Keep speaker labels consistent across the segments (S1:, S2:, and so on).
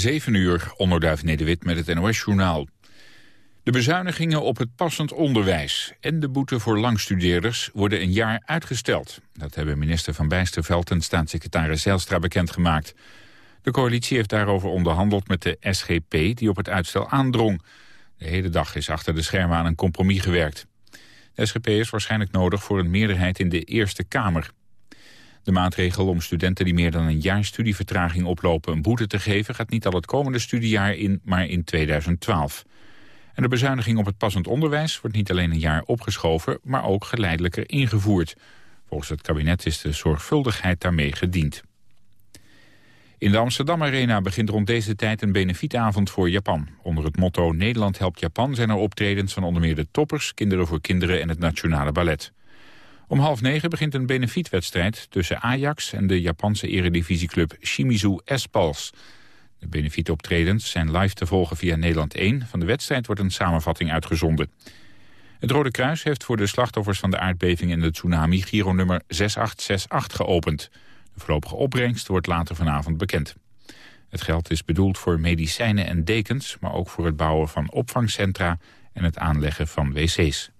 S1: 7 uur, onderduif Nederwit met het NOS-journaal. De bezuinigingen op het passend onderwijs en de boete voor langstudeerders worden een jaar uitgesteld. Dat hebben minister Van Bijsterveld en staatssecretaris Zijlstra bekendgemaakt. De coalitie heeft daarover onderhandeld met de SGP die op het uitstel aandrong. De hele dag is achter de schermen aan een compromis gewerkt. De SGP is waarschijnlijk nodig voor een meerderheid in de Eerste Kamer. De maatregel om studenten die meer dan een jaar studievertraging oplopen een boete te geven gaat niet al het komende studiejaar in, maar in 2012. En de bezuiniging op het passend onderwijs wordt niet alleen een jaar opgeschoven, maar ook geleidelijker ingevoerd. Volgens het kabinet is de zorgvuldigheid daarmee gediend. In de Amsterdam Arena begint rond deze tijd een benefietavond voor Japan. Onder het motto Nederland helpt Japan zijn er optredens van onder meer de toppers, Kinderen voor Kinderen en het Nationale Ballet. Om half negen begint een benefietwedstrijd tussen Ajax en de Japanse eredivisieclub Shimizu S-Pulse. De benefietoptredens zijn live te volgen via Nederland 1. Van de wedstrijd wordt een samenvatting uitgezonden. Het Rode Kruis heeft voor de slachtoffers van de aardbeving en de tsunami Giro nummer 6868 geopend. De voorlopige opbrengst wordt later vanavond bekend. Het geld is bedoeld voor medicijnen en dekens, maar ook voor het bouwen van opvangcentra en het aanleggen van wc's.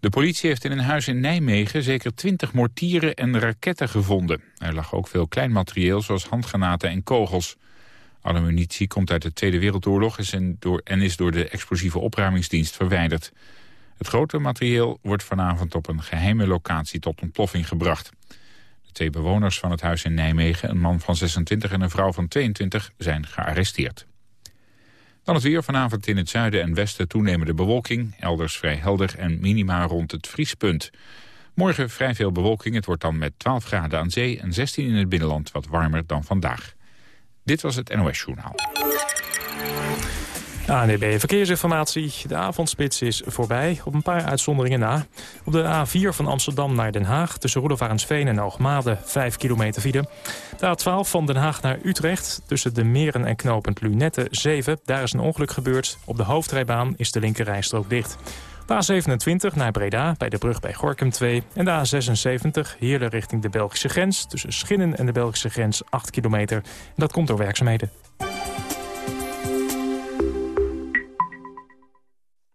S1: De politie heeft in een huis in Nijmegen zeker twintig mortieren en raketten gevonden. Er lag ook veel klein materieel zoals handgranaten en kogels. Alle munitie komt uit de Tweede Wereldoorlog en is door de explosieve opruimingsdienst verwijderd. Het grote materieel wordt vanavond op een geheime locatie tot ontploffing gebracht. De twee bewoners van het huis in Nijmegen, een man van 26 en een vrouw van 22, zijn gearresteerd. Dan het weer vanavond in het zuiden en westen toenemende bewolking. Elders vrij helder en minima rond het vriespunt. Morgen vrij veel bewolking. Het wordt dan met 12 graden aan zee en 16 in het binnenland wat warmer dan vandaag. Dit was het NOS Journaal.
S2: ANDB Verkeersinformatie. De avondspits is voorbij, op een paar uitzonderingen na. Op de A4 van Amsterdam naar Den Haag... tussen Roelofarensveen en Hoogmade, 5 kilometer file. De A12 van Den Haag naar Utrecht... tussen de Meren en knooppunt Lunette, 7. Daar is een ongeluk gebeurd. Op de hoofdrijbaan is de linkerrijstrook dicht. De A27 naar Breda, bij de brug bij Gorkum 2. En de A76 Heerlen richting de Belgische grens... tussen Schinnen en de Belgische grens, 8 kilometer. Dat komt door werkzaamheden.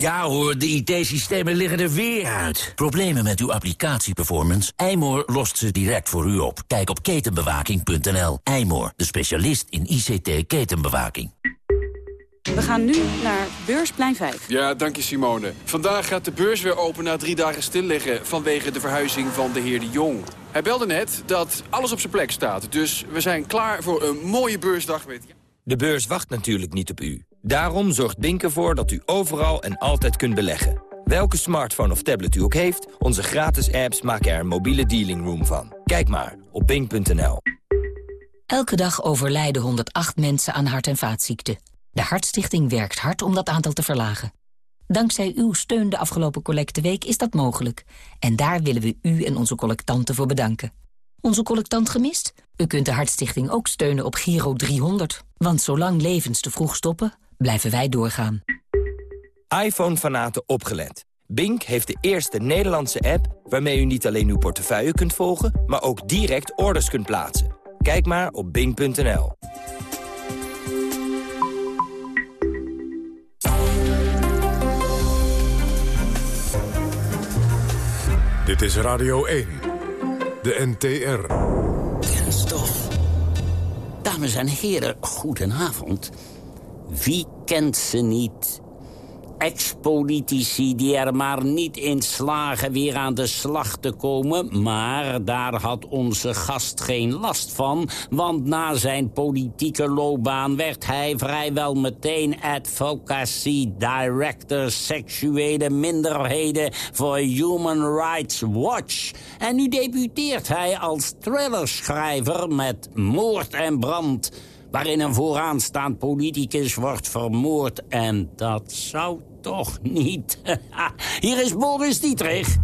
S3: Ja hoor, de IT-systemen liggen er weer uit. Problemen met uw applicatieperformance? Eymoor lost ze direct voor u op. Kijk op ketenbewaking.nl. Eymoor, de specialist in ICT-ketenbewaking.
S4: We gaan nu naar Beursplein 5.
S5: Ja, dank je Simone. Vandaag gaat de beurs weer open na drie dagen stilliggen... vanwege de verhuizing van de heer De Jong. Hij belde net dat alles op zijn plek staat. Dus we zijn klaar voor een mooie beursdag met...
S6: De beurs wacht natuurlijk niet op u. Daarom zorgt Bink ervoor dat u overal en altijd kunt beleggen. Welke smartphone of tablet u ook heeft, onze gratis apps maken er een mobiele dealing room van. Kijk maar op bink.nl.
S7: Elke dag overlijden 108 mensen aan hart- en vaatziekten. De Hartstichting werkt hard om dat aantal te verlagen. Dankzij uw steun de afgelopen collecteweek is dat mogelijk. En daar willen we u en onze collectanten voor bedanken. Onze collectant gemist? U kunt de Hartstichting ook steunen op Giro 300. Want zolang levens te vroeg stoppen, blijven wij doorgaan.
S6: iPhone-fanaten opgelet. Bink heeft de eerste Nederlandse app waarmee u niet alleen uw portefeuille kunt volgen... maar ook direct orders kunt plaatsen. Kijk maar op bink.nl.
S8: Dit is Radio 1, de NTR.
S3: Kenstof. Dames en heren, goedenavond. Wie kent ze niet? Ex-politici die er maar niet in slagen weer aan de slag te komen... maar daar had onze gast geen last van... want na zijn politieke loopbaan werd hij vrijwel meteen... advocacy director seksuele minderheden voor Human Rights Watch. En nu debuteert hij als thrillerschrijver met Moord en Brand... waarin een vooraanstaand politicus wordt vermoord. En dat zou toch niet. Hier is Boris Dietrich.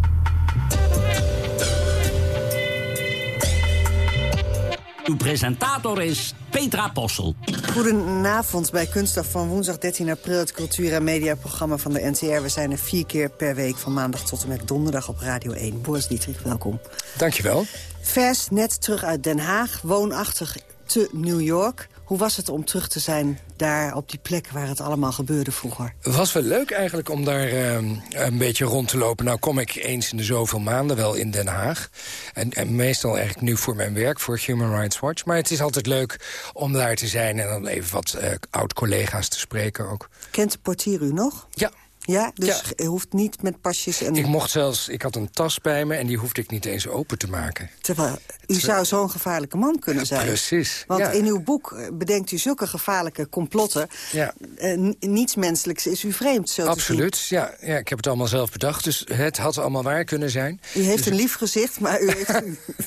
S3: Uw presentator is Petra Possel.
S9: Goedenavond bij Kunstdag van woensdag 13 april... het cultuur- en mediaprogramma van de NTR. We zijn er vier keer per week van maandag tot en met donderdag op Radio 1. Boris Dietrich, welkom.
S10: Dankjewel.
S9: Vers, net terug uit Den Haag, woonachtig te New York. Hoe was het om terug te zijn daar op die plek waar het allemaal gebeurde vroeger?
S10: Het was wel leuk eigenlijk om daar uh, een beetje rond te lopen. Nou kom ik eens in de zoveel maanden wel in Den Haag. En, en, meestal eigenlijk nu voor mijn werk, voor Human Rights Watch. Maar het is altijd leuk om daar te zijn en dan even wat uh, oud-collega's te spreken ook.
S9: Kent de portier u nog?
S10: Ja,
S9: ja, dus je hoeft niet met pasjes en...
S10: Ik mocht zelfs, ik had een tas bij me en die hoefde ik niet eens open te maken.
S9: Terwijl u zou zo'n gevaarlijke man kunnen zijn.
S10: Precies.
S9: Want
S10: ja.
S9: in uw boek bedenkt u zulke gevaarlijke complotten.
S10: Ja.
S9: Uh, niets menselijks is u vreemd, zo
S10: Absoluut, ja, ja. Ik heb het allemaal zelf bedacht, dus het had allemaal waar kunnen zijn.
S9: U heeft
S10: dus
S9: een lief gezicht, maar, u heeft,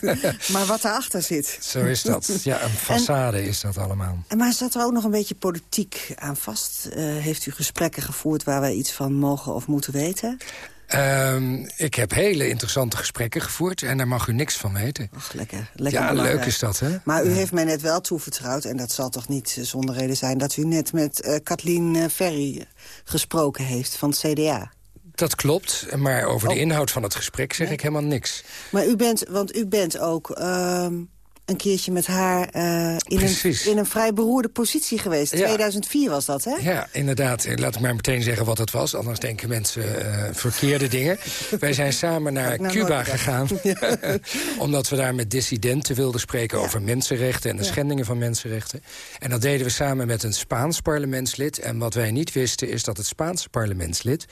S9: maar wat erachter zit.
S10: Zo is dat. Ja, een façade en, is dat allemaal.
S9: En maar zat er ook nog een beetje politiek aan vast? Uh, heeft u gesprekken gevoerd waar wij iets van mogen of moeten weten?
S10: Um, ik heb hele interessante gesprekken gevoerd en daar mag u niks van weten.
S9: Ach, lekker. lekker
S10: ja,
S9: belangrijk.
S10: leuk is dat, hè?
S9: Maar u
S10: ja.
S9: heeft mij net wel toevertrouwd, en dat zal toch niet zonder reden zijn... dat u net met uh, Kathleen uh, Ferry gesproken heeft van het CDA.
S10: Dat klopt, maar over
S9: oh.
S10: de inhoud van het gesprek zeg
S9: nee.
S10: ik helemaal niks.
S9: Maar u bent, want u bent ook... Uh, een keertje met haar uh, in, een, in een vrij beroerde positie geweest.
S10: Ja.
S9: 2004 was dat, hè?
S10: Ja, inderdaad. Laat ik maar meteen zeggen wat het was. Anders denken mensen uh, verkeerde dingen. Wij zijn samen naar
S9: nou
S10: Cuba gegaan. omdat we daar met dissidenten wilden spreken ja. over mensenrechten... en de schendingen van mensenrechten. En dat deden we samen met een Spaans parlementslid. En wat wij niet wisten is dat het Spaanse parlementslid...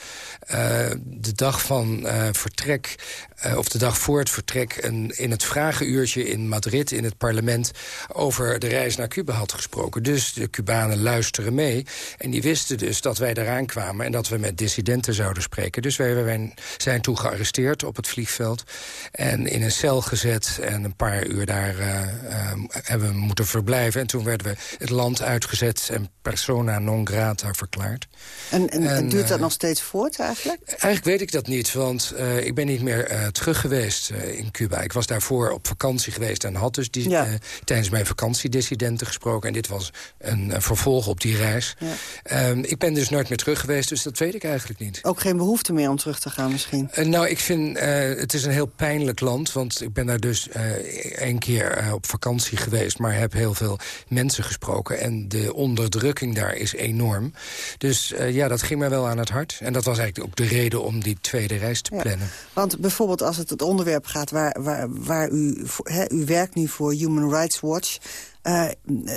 S10: Uh, de dag van vertrek, of de dag voor het vertrek... Een, in het vragenuurtje in Madrid... in het parlement over de reis naar Cuba had gesproken. Dus de Cubanen luisteren mee. En die wisten dus dat wij eraan kwamen... en dat we met dissidenten zouden spreken. Dus wij, wij zijn toen gearresteerd op het vliegveld... en in een cel gezet en een paar uur daar uh, uh, hebben we moeten verblijven. En toen werden we het land uitgezet en persona non grata verklaard.
S9: En, en, en duurt dat nog steeds voort eigenlijk?
S10: Eigenlijk weet ik dat niet, want ik ben niet meer terug geweest in Cuba. Ik was daarvoor op vakantie geweest en had dus die,
S9: ja.
S10: uh, tijdens mijn vakantiedissidenten gesproken. En dit was een, een vervolg op die reis. Ja. Um, ik ben dus nooit meer terug geweest, dus dat weet ik eigenlijk niet.
S9: Ook geen behoefte meer om terug te gaan misschien?
S10: Nou, ik vind, het is een heel pijnlijk land. Want ik ben daar dus één keer op vakantie geweest... maar heb heel veel mensen gesproken. En de onderdrukking daar is enorm. Dus ja, dat ging mij wel aan het hart. En dat was eigenlijk ook de reden om die tweede reis te plannen.
S9: Ja. Want bijvoorbeeld als het het onderwerp gaat waar, waar, waar u... He, u werkt nu voor Human Rights Watch... Uh,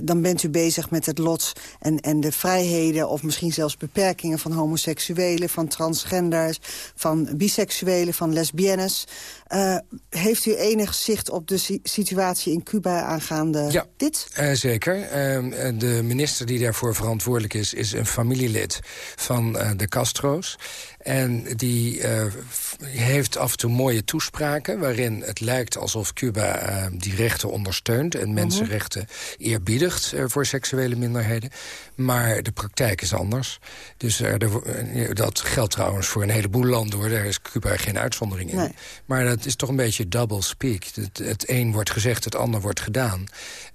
S9: dan bent u bezig met het lot en, en de vrijheden... of misschien zelfs beperkingen van homoseksuelen, van transgenders... van biseksuelen, van lesbiennes. Uh, heeft u enig zicht op de si situatie in Cuba aangaande
S10: ja,
S9: dit?
S10: Uh, zeker. de minister die daarvoor verantwoordelijk is... is een familielid van de Castro's. En die heeft af en toe mooie toespraken... waarin het lijkt alsof Cuba die rechten ondersteunt... en mensenrechten eerbiedigt uh, voor seksuele minderheden. Maar de praktijk is anders. Dus uh, er, dat geldt trouwens voor een heleboel landen. hoor. Daar is Cuba geen uitzondering in.
S9: Nee.
S10: Maar dat is toch een beetje double speak. Het, het een wordt gezegd, het ander wordt gedaan.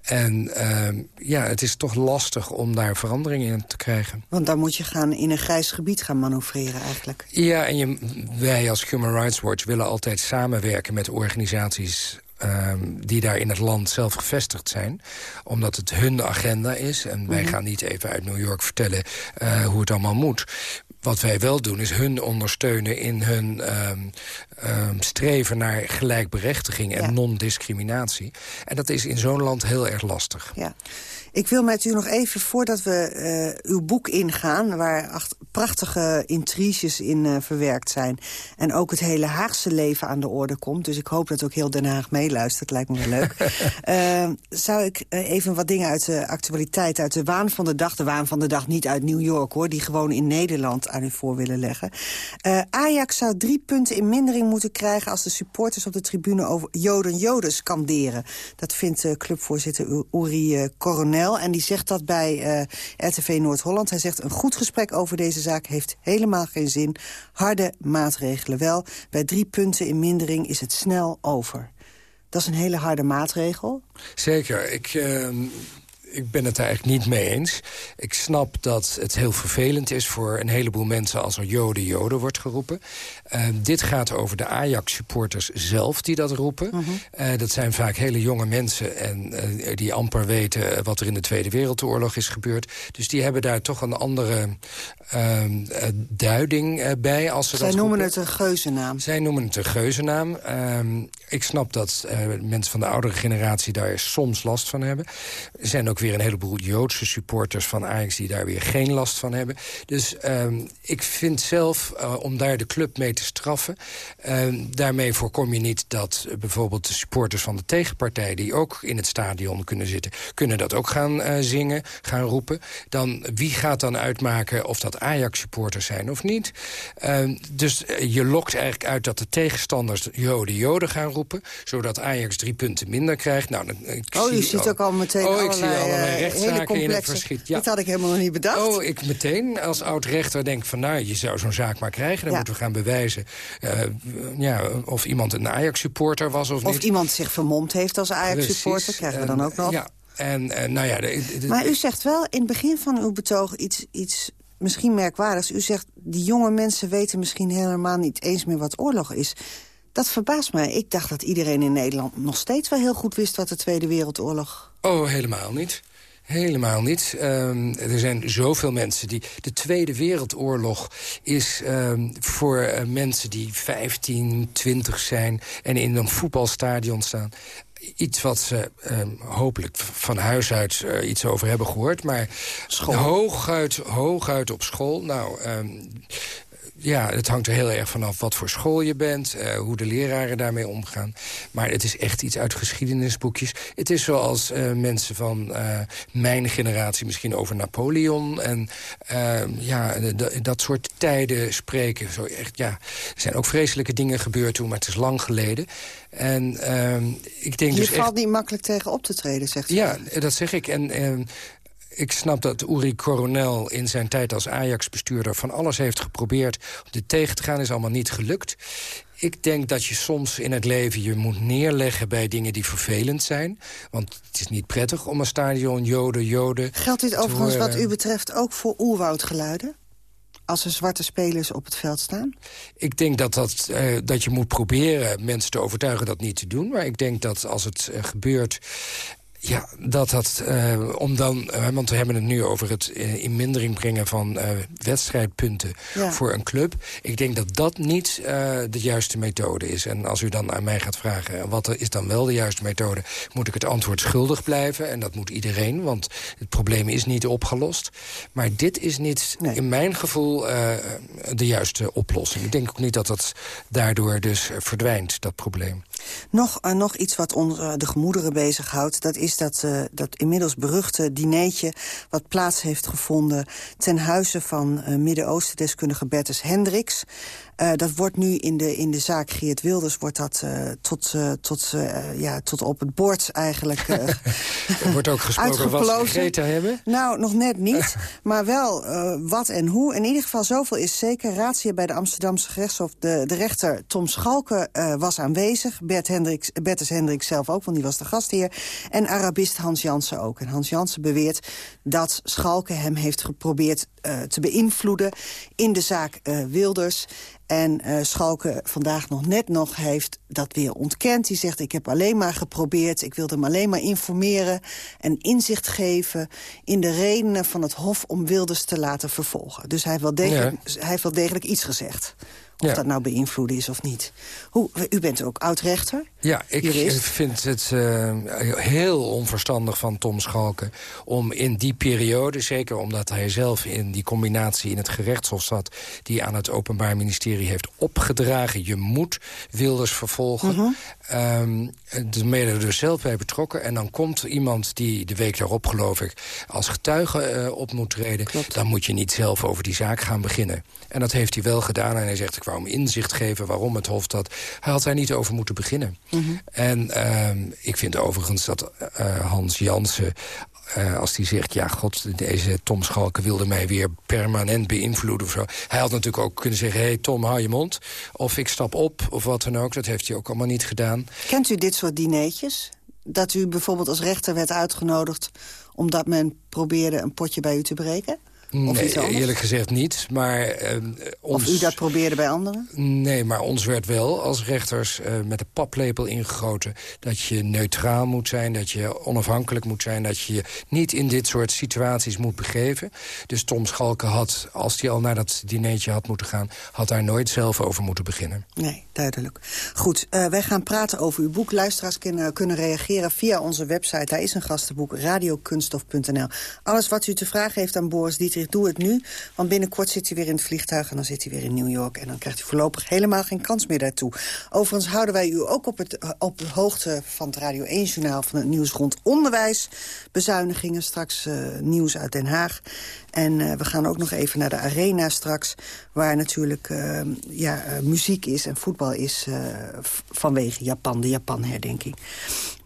S10: En uh, ja, het is toch lastig om daar verandering in te krijgen.
S9: Want dan moet je gaan in een grijs gebied gaan manoeuvreren eigenlijk.
S10: Ja, en je, wij als Human Rights Watch willen altijd samenwerken met organisaties Um, die daar in het land zelf gevestigd zijn. Omdat het hun agenda is. En wij mm -hmm. gaan niet even uit New York vertellen uh, hoe het allemaal moet. Wat wij wel doen is hun ondersteunen in hun um, um, streven naar gelijkberechtiging en ja. non-discriminatie. En dat is in zo'n land heel erg lastig.
S9: Ja. Ik wil met u nog even, voordat we uh, uw boek ingaan... waar acht, prachtige intriges in uh, verwerkt zijn... en ook het hele Haagse leven aan de orde komt... dus ik hoop dat ook heel Den Haag meeluistert, lijkt me wel leuk... uh, zou ik even wat dingen uit de actualiteit, uit de waan van de dag... de waan van de dag niet uit New York, hoor... die gewoon in Nederland u voor willen leggen. Ajax zou drie punten in mindering moeten krijgen... als de supporters op de tribune over Joden Joden skanderen. Dat vindt clubvoorzitter Uri Coronel snel. En die zegt dat bij uh, RTV Noord-Holland. Hij zegt, een goed gesprek over deze zaak heeft helemaal geen zin. Harde maatregelen wel. Bij drie punten in mindering is het snel over. Dat is een hele harde maatregel.
S10: Zeker. Ik, uh, ik ben het daar eigenlijk niet mee eens. Ik snap dat het heel vervelend is voor een heleboel mensen... als er joden, joden wordt geroepen. Uh, dit gaat over de Ajax-supporters zelf die dat roepen. -hmm. uh, dat zijn vaak hele jonge mensen... en uh, die amper weten wat er in de Tweede Wereldoorlog is gebeurd. Dus die hebben daar toch een andere ehm, duiding bij. Als ze
S9: Zij
S10: dat
S9: noemen
S10: roepen.
S9: het een geuzennaam.
S10: Zij noemen het een geuzennaam. Ehm, ik snap dat mensen van de oudere generatie daar soms last van hebben. Er zijn ook weer een heleboel Joodse supporters van Ajax... die daar weer geen last van hebben. Dus um, ik vind zelf, uh, om daar de club mee te straffen... Um, daarmee voorkom je niet dat uh, bijvoorbeeld de supporters van de tegenpartij... die ook in het stadion kunnen zitten, kunnen dat ook gaan uh, zingen, gaan roepen. Dan, wie gaat dan uitmaken of dat Ajax-supporters zijn of niet? Um, dus je lokt eigenlijk uit dat de tegenstanders Joden, Joden gaan roepen... zodat Ajax drie punten minder krijgt. Nou, dan, ik
S9: oh, je ziet ook al meteen
S10: oh, ik zie allerlei rechtszaken
S9: hele
S10: in het verschiet. Ja.
S9: Dat had ik helemaal nog niet bedacht.
S10: Oh, ik meteen als oud-rechter denk van... nou, je zou zo'n zaak maar krijgen. Dan
S9: Ja.
S10: moeten we gaan bewijzen uh, ja, of iemand een Ajax-supporter was of,
S9: Of
S10: niet.
S9: iemand zich vermomd heeft als Ajax-supporter, krijgen we dan ook nog.
S10: Ja, en nou ja... De, de,
S9: Maar u zegt wel in het begin van uw betoog iets, iets misschien merkwaardigs. U zegt, die jonge mensen weten misschien helemaal niet eens meer wat oorlog is. Dat verbaast mij. Ik dacht dat iedereen in Nederland nog steeds wel heel goed wist... wat de Tweede Wereldoorlog...
S10: Oh, helemaal niet. Helemaal niet. Um, er zijn zoveel mensen die... De Tweede Wereldoorlog is um, voor uh, mensen die 15, 20 zijn... en in een voetbalstadion staan iets wat ze um, hopelijk van huis uit uh, iets over hebben gehoord. Maar
S9: school.
S10: hooguit, hooguit op school. Nou, um, ja, het hangt er heel erg vanaf wat voor school je bent... Uh, hoe de leraren daarmee omgaan. Maar het is echt iets uit geschiedenisboekjes. Het is zoals uh, mensen van uh, mijn generatie misschien over Napoleon... en ja, dat soort tijden spreken. Zo echt, ja, er zijn ook vreselijke dingen gebeurd toen, maar het is lang geleden. En ik denk
S9: je
S10: dus
S9: valt
S10: echt...
S9: niet makkelijk tegen op te treden, zegt u.
S10: Ja, dat zeg ik. En ik snap dat Uri Coronel in zijn tijd als Ajax-bestuurder... van alles heeft geprobeerd om dit tegen te gaan. is allemaal niet gelukt. Ik denk dat je soms in het leven je moet neerleggen bij dingen die vervelend zijn. Want het is niet prettig om een stadion joden, joden...
S9: Geldt dit overigens wat u betreft ook voor oerwoudgeluiden? Als er zwarte spelers op het veld staan?
S10: Ik denk dat, dat, uh, dat je moet proberen mensen te overtuigen dat niet te doen. Maar ik denk dat als het uh, gebeurt... Ja, dat dat, uh, om dan, uh, want we hebben het nu over het uh, in mindering brengen van wedstrijdpunten ja. voor een club. Ik denk dat dat niet de juiste methode is. En als u dan aan mij gaat vragen, wat is dan wel de juiste methode? Moet ik het antwoord schuldig blijven? En dat moet iedereen, want het probleem is niet opgelost. Maar dit is niet, nee. in mijn gevoel, de juiste oplossing. Ik denk ook niet dat dat daardoor dus verdwijnt, dat probleem.
S9: Nog, nog iets wat ons de gemoederen bezighoudt, dat is dat, uh, dat inmiddels beruchte dineetje... wat plaats heeft gevonden ten huize van uh, Midden-Oosten-deskundige Bertus Hendricks. Uh, dat wordt nu in de, in de zaak Geert Wilders wordt dat, tot, tot, ja, tot op het bord eigenlijk
S10: Er wordt ook gesproken wat ze gegeten hebben?
S9: Nou, nog net niet, maar wel wat en hoe. In ieder geval zoveel is zeker. Raadsheer bij de Amsterdamse gerechtshof. De, de rechter Tom Schalke was aanwezig. Bert Hendricks, Bertus Hendricks zelf ook, want die was de gastheer. En Arabist Hans Jansen ook. En Hans Jansen beweert dat Schalke hem heeft geprobeerd te beïnvloeden in de zaak Wilders. En uh, Schalke vandaag nog net nog heeft dat weer ontkend. Die zegt, ik heb alleen maar geprobeerd, ik wilde hem alleen maar informeren... en inzicht geven in de redenen van het Hof om Wilders te laten vervolgen. Dus hij heeft wel degelijk, ja. hij heeft wel degelijk iets gezegd. Of ja. dat nou beïnvloeden is of niet. Hoe, u bent ook oud-rechter.
S10: Ja, ik
S9: jurist.
S10: vind het uh, heel onverstandig van Tom Schalke... om in die periode, zeker omdat hij zelf in die combinatie in het gerechtshof zat... die aan het Openbaar Ministerie heeft opgedragen... je moet Wilders vervolgen.
S9: Mhm.
S10: Um, de mede er dus zelf bij betrokken. En dan komt iemand die de week daarop, geloof ik... als getuige uh, op moet treden.
S9: Klopt.
S10: Dan moet je niet zelf over die zaak gaan beginnen. En dat heeft hij wel gedaan. En hij zegt, ik wou hem inzicht geven waarom het Hof dat... Hij had daar niet over moeten beginnen.
S9: Mm -hmm.
S10: En uh, ik vind overigens dat uh, Hans Jansen uh, als hij zegt... ja, god, deze Tom Schalke wilde mij weer permanent beïnvloeden of zo. Hij had natuurlijk ook kunnen zeggen... hé Tom, hou je mond. Of ik stap op, of wat dan ook. Dat heeft hij ook allemaal niet gedaan.
S9: Kent u dit soort dineetjes? Dat u bijvoorbeeld als rechter werd uitgenodigd... omdat men probeerde een potje bij u te breken?
S10: Nee, eerlijk gezegd niet. Maar, uh, ons...
S9: Of u dat probeerde bij anderen?
S10: Nee, maar ons werd wel als rechters uh, met de paplepel ingegoten... dat je neutraal moet zijn, dat je onafhankelijk moet zijn... dat je je niet in dit soort situaties moet begeven. Dus Tom Schalke had, als hij al naar dat dinertje had moeten gaan... had daar nooit zelf over moeten beginnen.
S9: Nee, duidelijk. Goed, uh, wij gaan praten over uw boek. Luisteraars kunnen, kunnen reageren via onze website. Daar is een gastenboek, radiokunstof.nl. Alles wat u te vragen heeft aan Boris Dietrich doe het nu. Want binnenkort zit hij weer in het vliegtuig en dan zit hij weer in New York. En dan krijgt u voorlopig helemaal geen kans meer daartoe. Overigens houden wij u ook op, het, op de hoogte van het Radio 1-journaal... van het nieuws rond onderwijs, bezuinigingen, straks uh, nieuws uit Den Haag. En uh, we gaan ook nog even naar de arena straks... waar natuurlijk uh, ja, muziek is en voetbal is vanwege Japan, de Japan-herdenking.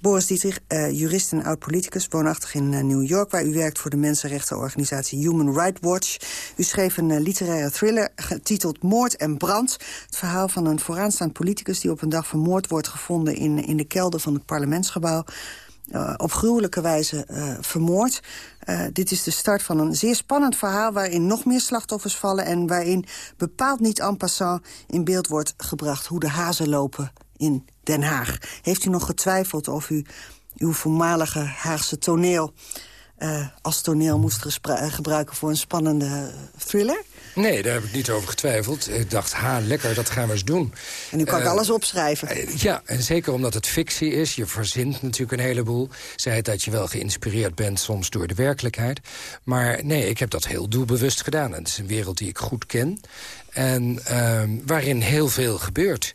S9: Boris Dietrich, uh, jurist en oud-politicus, woonachtig in uh, New York... waar u werkt voor de mensenrechtenorganisatie Human Rights Watch. U schreef een uh, literaire thriller getiteld Moord en Brand. Het verhaal van een vooraanstaand politicus... die op een dag vermoord wordt gevonden in, in de kelder van het parlementsgebouw. op gruwelijke wijze vermoord. dit is de start van een zeer spannend verhaal... waarin nog meer slachtoffers vallen... en waarin bepaald niet en passant in beeld wordt gebracht... hoe de hazen lopen in Den Haag. Heeft u nog getwijfeld of u uw voormalige Haagse toneel... Uh, als toneel moest eh, gebruiken voor een spannende thriller?
S10: Nee, daar heb ik niet over getwijfeld. Ik dacht, ha, lekker, dat gaan we eens doen.
S9: En nu kan ik uh, alles opschrijven.
S10: ja, en zeker omdat het fictie is. Je verzint natuurlijk een heleboel. Zij het dat je wel geïnspireerd bent soms door de werkelijkheid. Maar nee, ik heb dat heel doelbewust gedaan. het is een wereld die ik goed ken. En ehm, waarin heel veel gebeurt.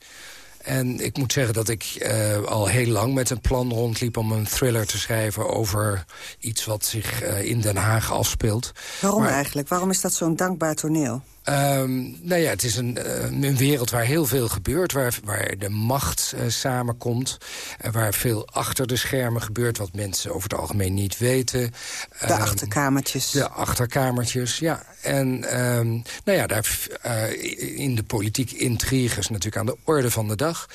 S10: En ik moet zeggen dat ik uh, al heel lang met een plan rondliep... om een thriller te schrijven over iets wat zich uh, in Den Haag afspeelt.
S9: Waarom maar, eigenlijk? Waarom is dat zo'n dankbaar toneel?
S10: Um, nou ja, het is een, uh, een, wereld waar heel veel gebeurt. Waar, waar de macht uh, samenkomt. Uh, waar veel achter de schermen gebeurt. Wat mensen over het algemeen niet weten.
S9: De um, achterkamertjes.
S10: De achterkamertjes, ja. En um, nou ja, daar, in de politiek intriges natuurlijk aan de orde van de dag.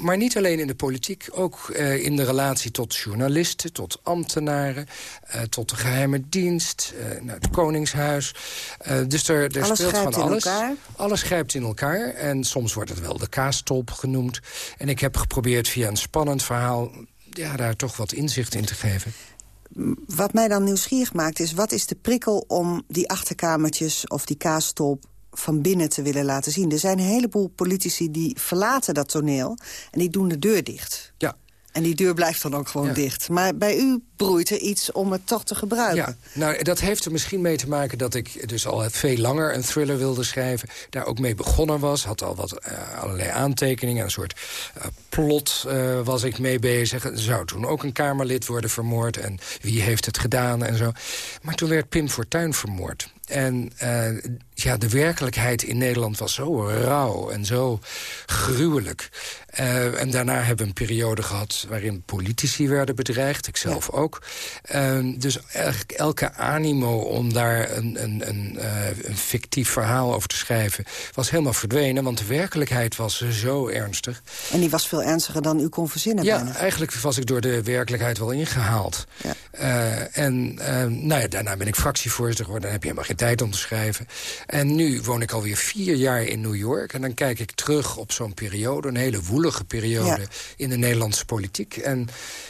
S10: maar niet alleen in de politiek. Ook in de relatie tot journalisten, tot ambtenaren. tot de geheime dienst. naar het Koningshuis. dus er,
S9: alles van alles. in elkaar?
S10: Alles grijpt in elkaar. En soms wordt het wel de kaastop genoemd. En ik heb geprobeerd via een spannend verhaal... Ja, daar toch wat inzicht in te geven.
S9: Wat mij dan nieuwsgierig maakt is... wat is de prikkel om die achterkamertjes of die kaastop van binnen te willen laten zien. Er zijn een heleboel politici die verlaten dat toneel... en die doen de deur dicht.
S10: Ja,
S9: en die deur blijft dan ook gewoon ja. dicht. Maar bij u broeit er iets om het toch te gebruiken.
S10: Ja, nou, dat heeft er misschien mee te maken dat ik dus al veel langer een thriller wilde schrijven. Daar ook mee begonnen was. Had al wat uh, allerlei aantekeningen. Een soort uh, plot uh, was ik mee bezig. Er zou toen ook een Kamerlid worden vermoord. En wie heeft het gedaan en zo. Maar toen werd Pim Fortuyn vermoord. En uh, ja, de werkelijkheid in Nederland was zo rauw en zo gruwelijk. Uh, en daarna hebben we een periode gehad waarin politici werden bedreigd. Ikzelf ja. ook. Uh, dus eigenlijk elke animo om daar een, een, een, uh, een fictief verhaal over te schrijven... was helemaal verdwenen, want de werkelijkheid was zo ernstig.
S9: En die was veel ernstiger dan u kon verzinnen
S10: Ja,
S9: bijna.
S10: eigenlijk was ik door de werkelijkheid wel ingehaald. Ja. en nou ja, daarna ben ik fractievoorzitter geworden. Dan heb je helemaal geen tijd om te schrijven. En nu woon ik alweer vier jaar in New York. En dan kijk ik terug op zo'n periode, een hele woelige periode... Ja. in de Nederlandse politiek. En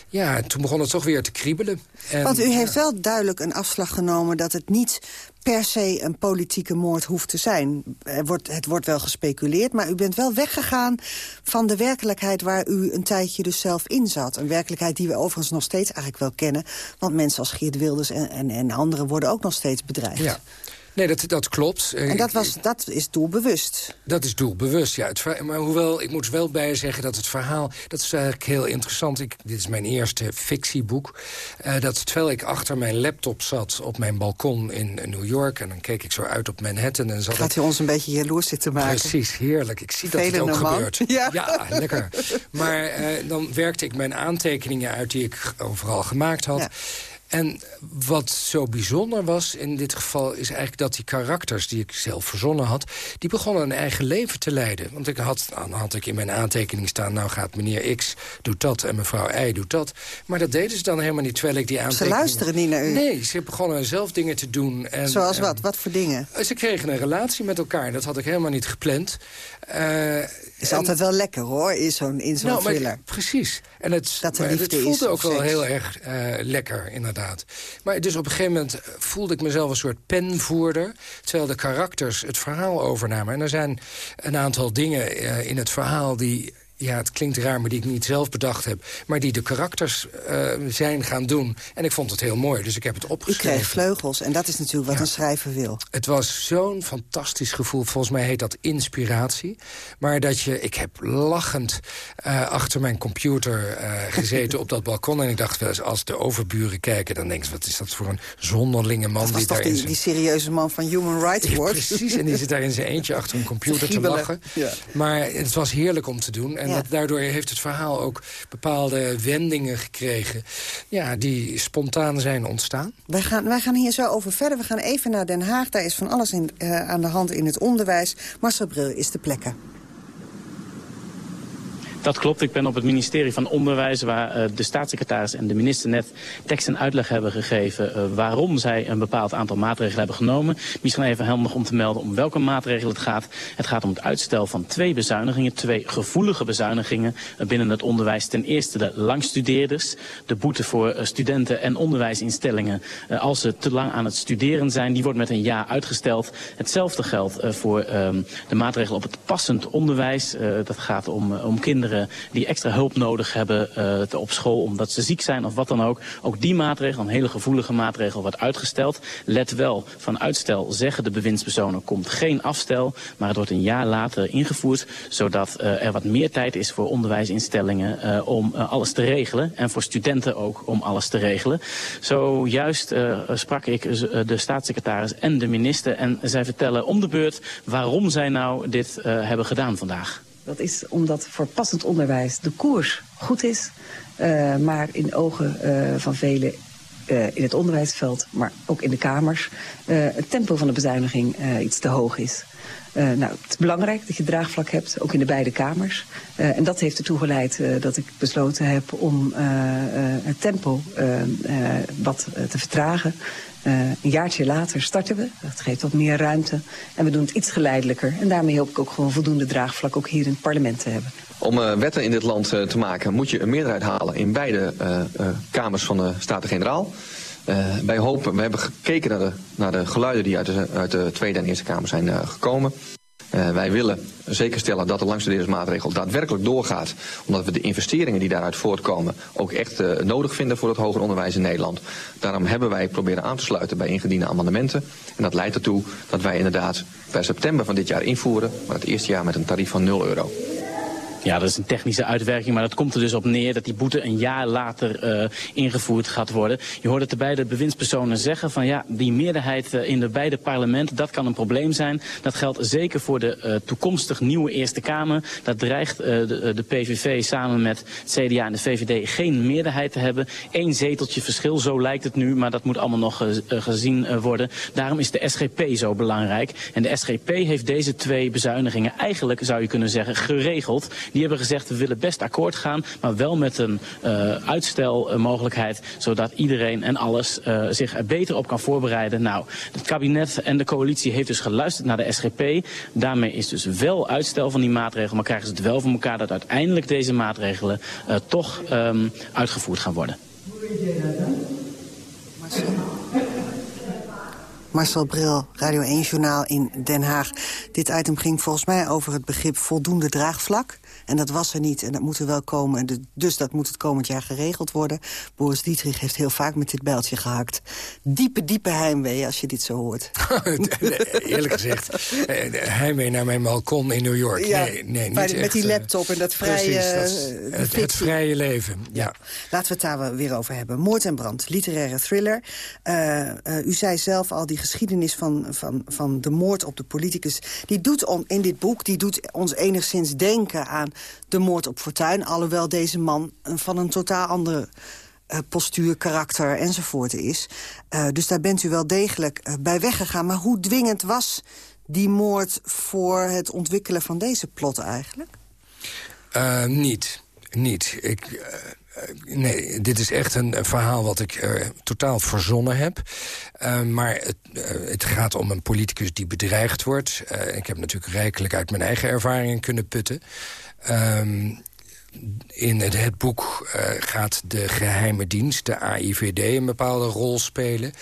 S10: ja, toen begon het toch weer te kriebelen.
S9: Want u heeft wel duidelijk een afslag genomen... dat het niet per se een politieke moord hoeft te zijn. Het wordt, het wordt wel gespeculeerd, maar u bent wel weggegaan... van de werkelijkheid waar u een tijdje dus zelf in zat. Een werkelijkheid die we overigens nog steeds eigenlijk wel kennen. Want mensen als Geert Wilders en, en, en anderen worden ook nog steeds bedreigd.
S10: Ja. Nee, dat, dat klopt.
S9: En dat, was, dat is doelbewust?
S10: Dat is doelbewust, ja. Het, maar hoewel, ik moet wel bij zeggen dat het verhaal... dat is eigenlijk heel interessant. Ik, dit is mijn eerste fictieboek. Uh, dat terwijl ik achter mijn laptop zat op mijn balkon in New York... en dan keek ik zo uit op Manhattan... En zat
S9: Gaat u ons een beetje jaloers zitten maken?
S10: Precies, heerlijk. Ik zie dat het ook gebeurt.
S9: Ja,
S10: ja lekker. Maar uh, dan werkte ik mijn aantekeningen uit die ik overal gemaakt had... Ja. En wat zo bijzonder was in dit geval... is eigenlijk dat die karakters die ik zelf verzonnen had... die begonnen een eigen leven te leiden. Want ik had, dan had ik in mijn aantekening staan... nou gaat meneer X doet dat en mevrouw Y doet dat. Maar dat deden ze dan helemaal niet, terwijl ik die aantekeningen...
S9: Ze luisteren niet naar u?
S10: Nee, ze begonnen zelf dingen te doen. En,
S9: Zoals wat? Wat voor dingen?
S10: Ze kregen een relatie met elkaar. Dat had ik helemaal niet gepland. Uh,
S9: is altijd wel lekker hoor, in zo'n in zo'n
S10: nou,
S9: thriller.
S10: precies. En het,
S9: dat
S10: maar het voelde ook wel heel erg uh, lekker, inderdaad. Maar dus op een gegeven moment voelde ik mezelf een soort penvoerder... terwijl de karakters het verhaal overnamen. En er zijn een aantal dingen uh, in het verhaal die ja, het klinkt raar, maar die ik niet zelf bedacht heb... maar die de karakters uh, zijn gaan doen. En ik vond het heel mooi, dus ik heb het opgeschreven.
S9: U kreeg vleugels, en dat is natuurlijk wat
S10: Ja.
S9: een schrijver wil.
S10: Het was zo'n fantastisch gevoel. Volgens mij heet dat inspiratie. Maar dat je... Ik heb lachend eh, achter mijn computer eh, gezeten op dat balkon... en ik dacht wel eens, als de overburen kijken... dan denken ze, wat is dat voor een zonderlinge man...
S9: Dat was
S10: die daar
S9: die,
S10: zijn-
S9: die serieuze man van Human Rights
S10: Ja,
S9: Watch?
S10: precies, en die zit daar in zijn eentje achter een computer te lachen.
S9: Ja.
S10: Maar het was heerlijk om te doen. En Dat, daardoor heeft het verhaal ook bepaalde wendingen gekregen... Ja, die spontaan zijn ontstaan.
S9: Wij gaan, wij gaan hier zo over verder. We gaan even naar Den Haag. Daar is van alles in, eh, aan de hand in het onderwijs. Marcel Bril is de plekken.
S11: Dat klopt. Ik ben op het ministerie van Onderwijs... waar eh, de staatssecretaris en de minister net tekst en uitleg hebben gegeven... eh, waarom zij een bepaald aantal maatregelen hebben genomen. Misschien even handig om te melden om welke maatregelen het gaat. Het gaat om het uitstel van twee bezuinigingen. Twee gevoelige bezuinigingen eh, binnen het onderwijs. Ten eerste de langstudeerders. De boete voor studenten en onderwijsinstellingen... als ze te lang aan het studeren zijn. Die wordt met een jaar uitgesteld. Hetzelfde geldt voor ehm, de maatregelen op het passend onderwijs. Dat gaat om, om kinderen die extra hulp nodig hebben eh, te- op school omdat ze ziek zijn of wat dan ook. Ook die maatregel, een hele gevoelige maatregel, wordt uitgesteld. Let wel, van uitstel zeggen de bewindspersonen komt geen afstel, maar het wordt een jaar later ingevoerd, zodat eh, er wat meer tijd is voor onderwijsinstellingen eh, om alles te regelen en voor studenten ook om alles te regelen. Zojuist sprak ik de staatssecretaris en de minister en zij vertellen om de beurt waarom zij nou dit hebben gedaan vandaag.
S12: Dat is omdat voor passend onderwijs de koers goed is, eh, maar in ogen eh, van velen eh, in het onderwijsveld, maar ook in de kamers, het tempo van de bezuiniging iets te hoog is. Nou, het is belangrijk dat je draagvlak hebt, ook in de beide kamers. En dat heeft ertoe geleid dat ik besloten heb om het tempo wat te vertragen. Eh, een jaartje later starten we. Dat geeft wat meer ruimte. En we doen het iets geleidelijker. En daarmee hoop ik ook gewoon voldoende draagvlak ook hier in het parlement te hebben.
S13: Om eh, wetten in dit land eh, te maken moet je een meerderheid halen in beide kamers van de Staten-Generaal. Wij hopen, we hebben gekeken naar de, naar de geluiden die uit de, uit de Tweede en Eerste Kamer zijn gekomen. Eh, wij willen zeker stellen dat de langstudeerdersmaatregel daadwerkelijk doorgaat. Omdat we de investeringen die daaruit voortkomen ook echt eh, nodig vinden voor het hoger onderwijs in Nederland. Daarom hebben wij proberen aan te sluiten bij ingediende amendementen. En dat leidt ertoe dat wij inderdaad per september van dit jaar invoeren. Maar het eerste jaar met een tarief van 0 euro.
S11: Ja, dat is een technische uitwerking, maar dat komt er dus op neer dat die boete een jaar later eh, ingevoerd gaat worden. Je hoort het de beide bewindspersonen zeggen van ja, die meerderheid eh, in de beide parlementen, dat kan een probleem zijn. Dat geldt zeker voor de eh, toekomstig nieuwe Eerste Kamer. Dat dreigt de, de PVV samen met CDA en de VVD geen meerderheid te hebben. Eén zeteltje verschil, zo lijkt het nu, maar dat moet allemaal nog gezien worden. Daarom is de SGP zo belangrijk. En de SGP heeft deze twee bezuinigingen eigenlijk, zou je kunnen zeggen, geregeld. Die hebben gezegd, we willen best akkoord gaan, maar wel met een uh, uitstelmogelijkheid, zodat iedereen en alles uh, zich er beter op kan voorbereiden. Nou, het kabinet en de coalitie heeft dus geluisterd naar de SGP. Daarmee is dus wel uitstel van die maatregelen, maar krijgen ze het wel voor elkaar dat uiteindelijk deze maatregelen uh, toch um, uitgevoerd gaan worden.
S9: Marcel Bril, Radio 1 Journaal in Den Haag. Dit item ging volgens mij over het begrip voldoende draagvlak. En dat was er niet en dat moet er wel komen. Dus dat moet het komend jaar geregeld worden. Boris Dietrich heeft heel vaak met dit bijltje gehakt. Diepe, diepe heimwee als je dit zo hoort.
S10: Eerlijk gezegd, heimwee naar mijn balkon in New York.
S9: Ja,
S10: nee, nee, niet
S9: met
S10: echt,
S9: die laptop en dat vrije...
S10: Precies, dat het, het, vrije leven, ja. ja.
S9: Laten we het daar weer over hebben. Moord en brand, literaire thriller. Uh, uh, u zei zelf al, die geschiedenis van, van, van de moord op de politicus... die doet on, in dit boek die doet ons enigszins denken aan de moord op Fortuyn. Alhoewel deze man van een totaal andere uh, postuur, karakter enzovoort is. Uh, dus daar bent u wel degelijk uh, bij weggegaan. Maar hoe dwingend was die moord voor het ontwikkelen van deze plot eigenlijk?
S10: niet. Niet. Ik, nee, dit is echt een verhaal wat ik totaal verzonnen heb. Maar het, het, gaat om een politicus die bedreigd wordt. ik heb natuurlijk rijkelijk uit mijn eigen ervaringen kunnen putten. Um, in het, het boek uh, gaat de geheime dienst, de AIVD, een bepaalde rol spelen.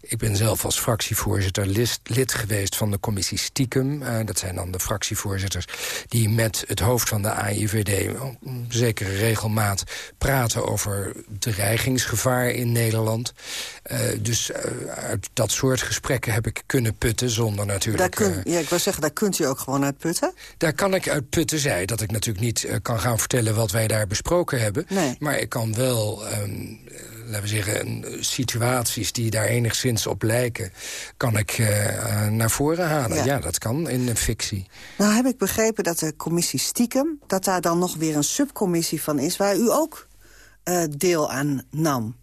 S10: Ik ben zelf als fractievoorzitter lid, lid geweest van de commissie Stiekem. Uh, dat zijn dan de fractievoorzitters die met het hoofd van de AIVD... op zekere regelmaat praten over dreigingsgevaar in Nederland. Uh, dus uit dat soort gesprekken heb ik kunnen putten zonder natuurlijk...
S9: Daar kun, ja, ik wil zeggen, daar kunt u ook gewoon uit putten?
S10: Daar kan ik uit putten, zij. Dat ik natuurlijk niet kan gaan vertellen wat wij daar besproken hebben.
S9: Nee.
S10: Maar ik kan wel, um, laten we zeggen, situaties die daar enigszins op lijken... kan ik uh, naar voren halen. Ja. ja. dat kan in een fictie.
S9: Nou heb ik begrepen dat de commissie Stiekem... dat daar dan nog weer een subcommissie van is... waar u ook uh, deel aan nam.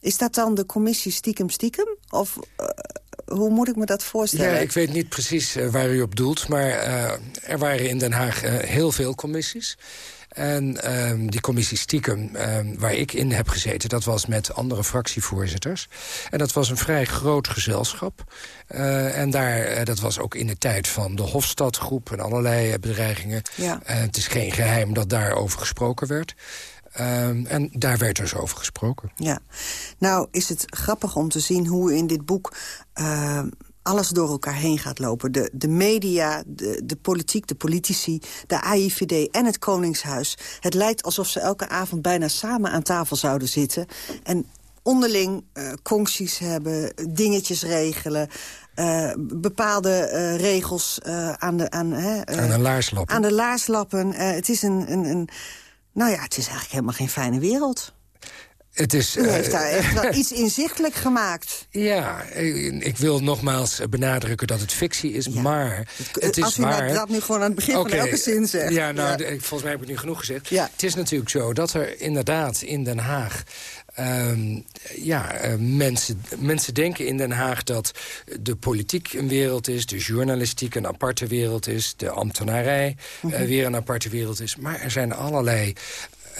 S9: Is dat dan de commissie Stiekem Stiekem? Of... Uh, hoe moet ik me dat voorstellen?
S10: Ja, ik weet niet precies uh, waar u op doelt. Maar uh, er waren in Den Haag uh, heel veel commissies. En um, die commissie stiekem, um, waar ik in heb gezeten... dat was met andere fractievoorzitters. En dat was een vrij groot gezelschap. Uh, en daar, uh, dat was ook in de tijd van de Hofstadgroep... en allerlei bedreigingen.
S9: Ja.
S10: Het is geen geheim dat daarover gesproken werd. Um, en daar werd dus over gesproken.
S9: Ja. Nou is het grappig om te zien hoe in dit boek alles door elkaar heen gaat lopen. De, de media, de, de politiek, de politici, de AIVD en het Koningshuis. Het lijkt alsof ze elke avond bijna samen aan tafel zouden zitten. En onderling uh, concties hebben, dingetjes regelen... Uh, bepaalde uh, regels aan de... Aan,
S10: aan de laarslappen.
S9: Aan de laarslappen. het is een, een, een... Nou ja, het is eigenlijk helemaal geen fijne wereld.
S10: Het is,
S9: U heeft daar echt wel iets inzichtelijk gemaakt.
S10: Ja, ik wil nogmaals benadrukken dat het fictie is, ja. maar het is
S9: Als u
S10: waar...
S9: dat nu gewoon aan het begin
S10: okay.
S9: van elke zin zegt.
S10: Ja, nou, ja. volgens mij heb ik nu genoeg gezegd.
S9: Ja.
S10: Het is natuurlijk zo dat er inderdaad in Den Haag... Um, ja, uh, mensen, mensen denken in Den Haag dat de politiek een wereld is... de journalistiek een aparte wereld is... de ambtenarij -hmm. uh, weer een aparte wereld is. Maar er zijn allerlei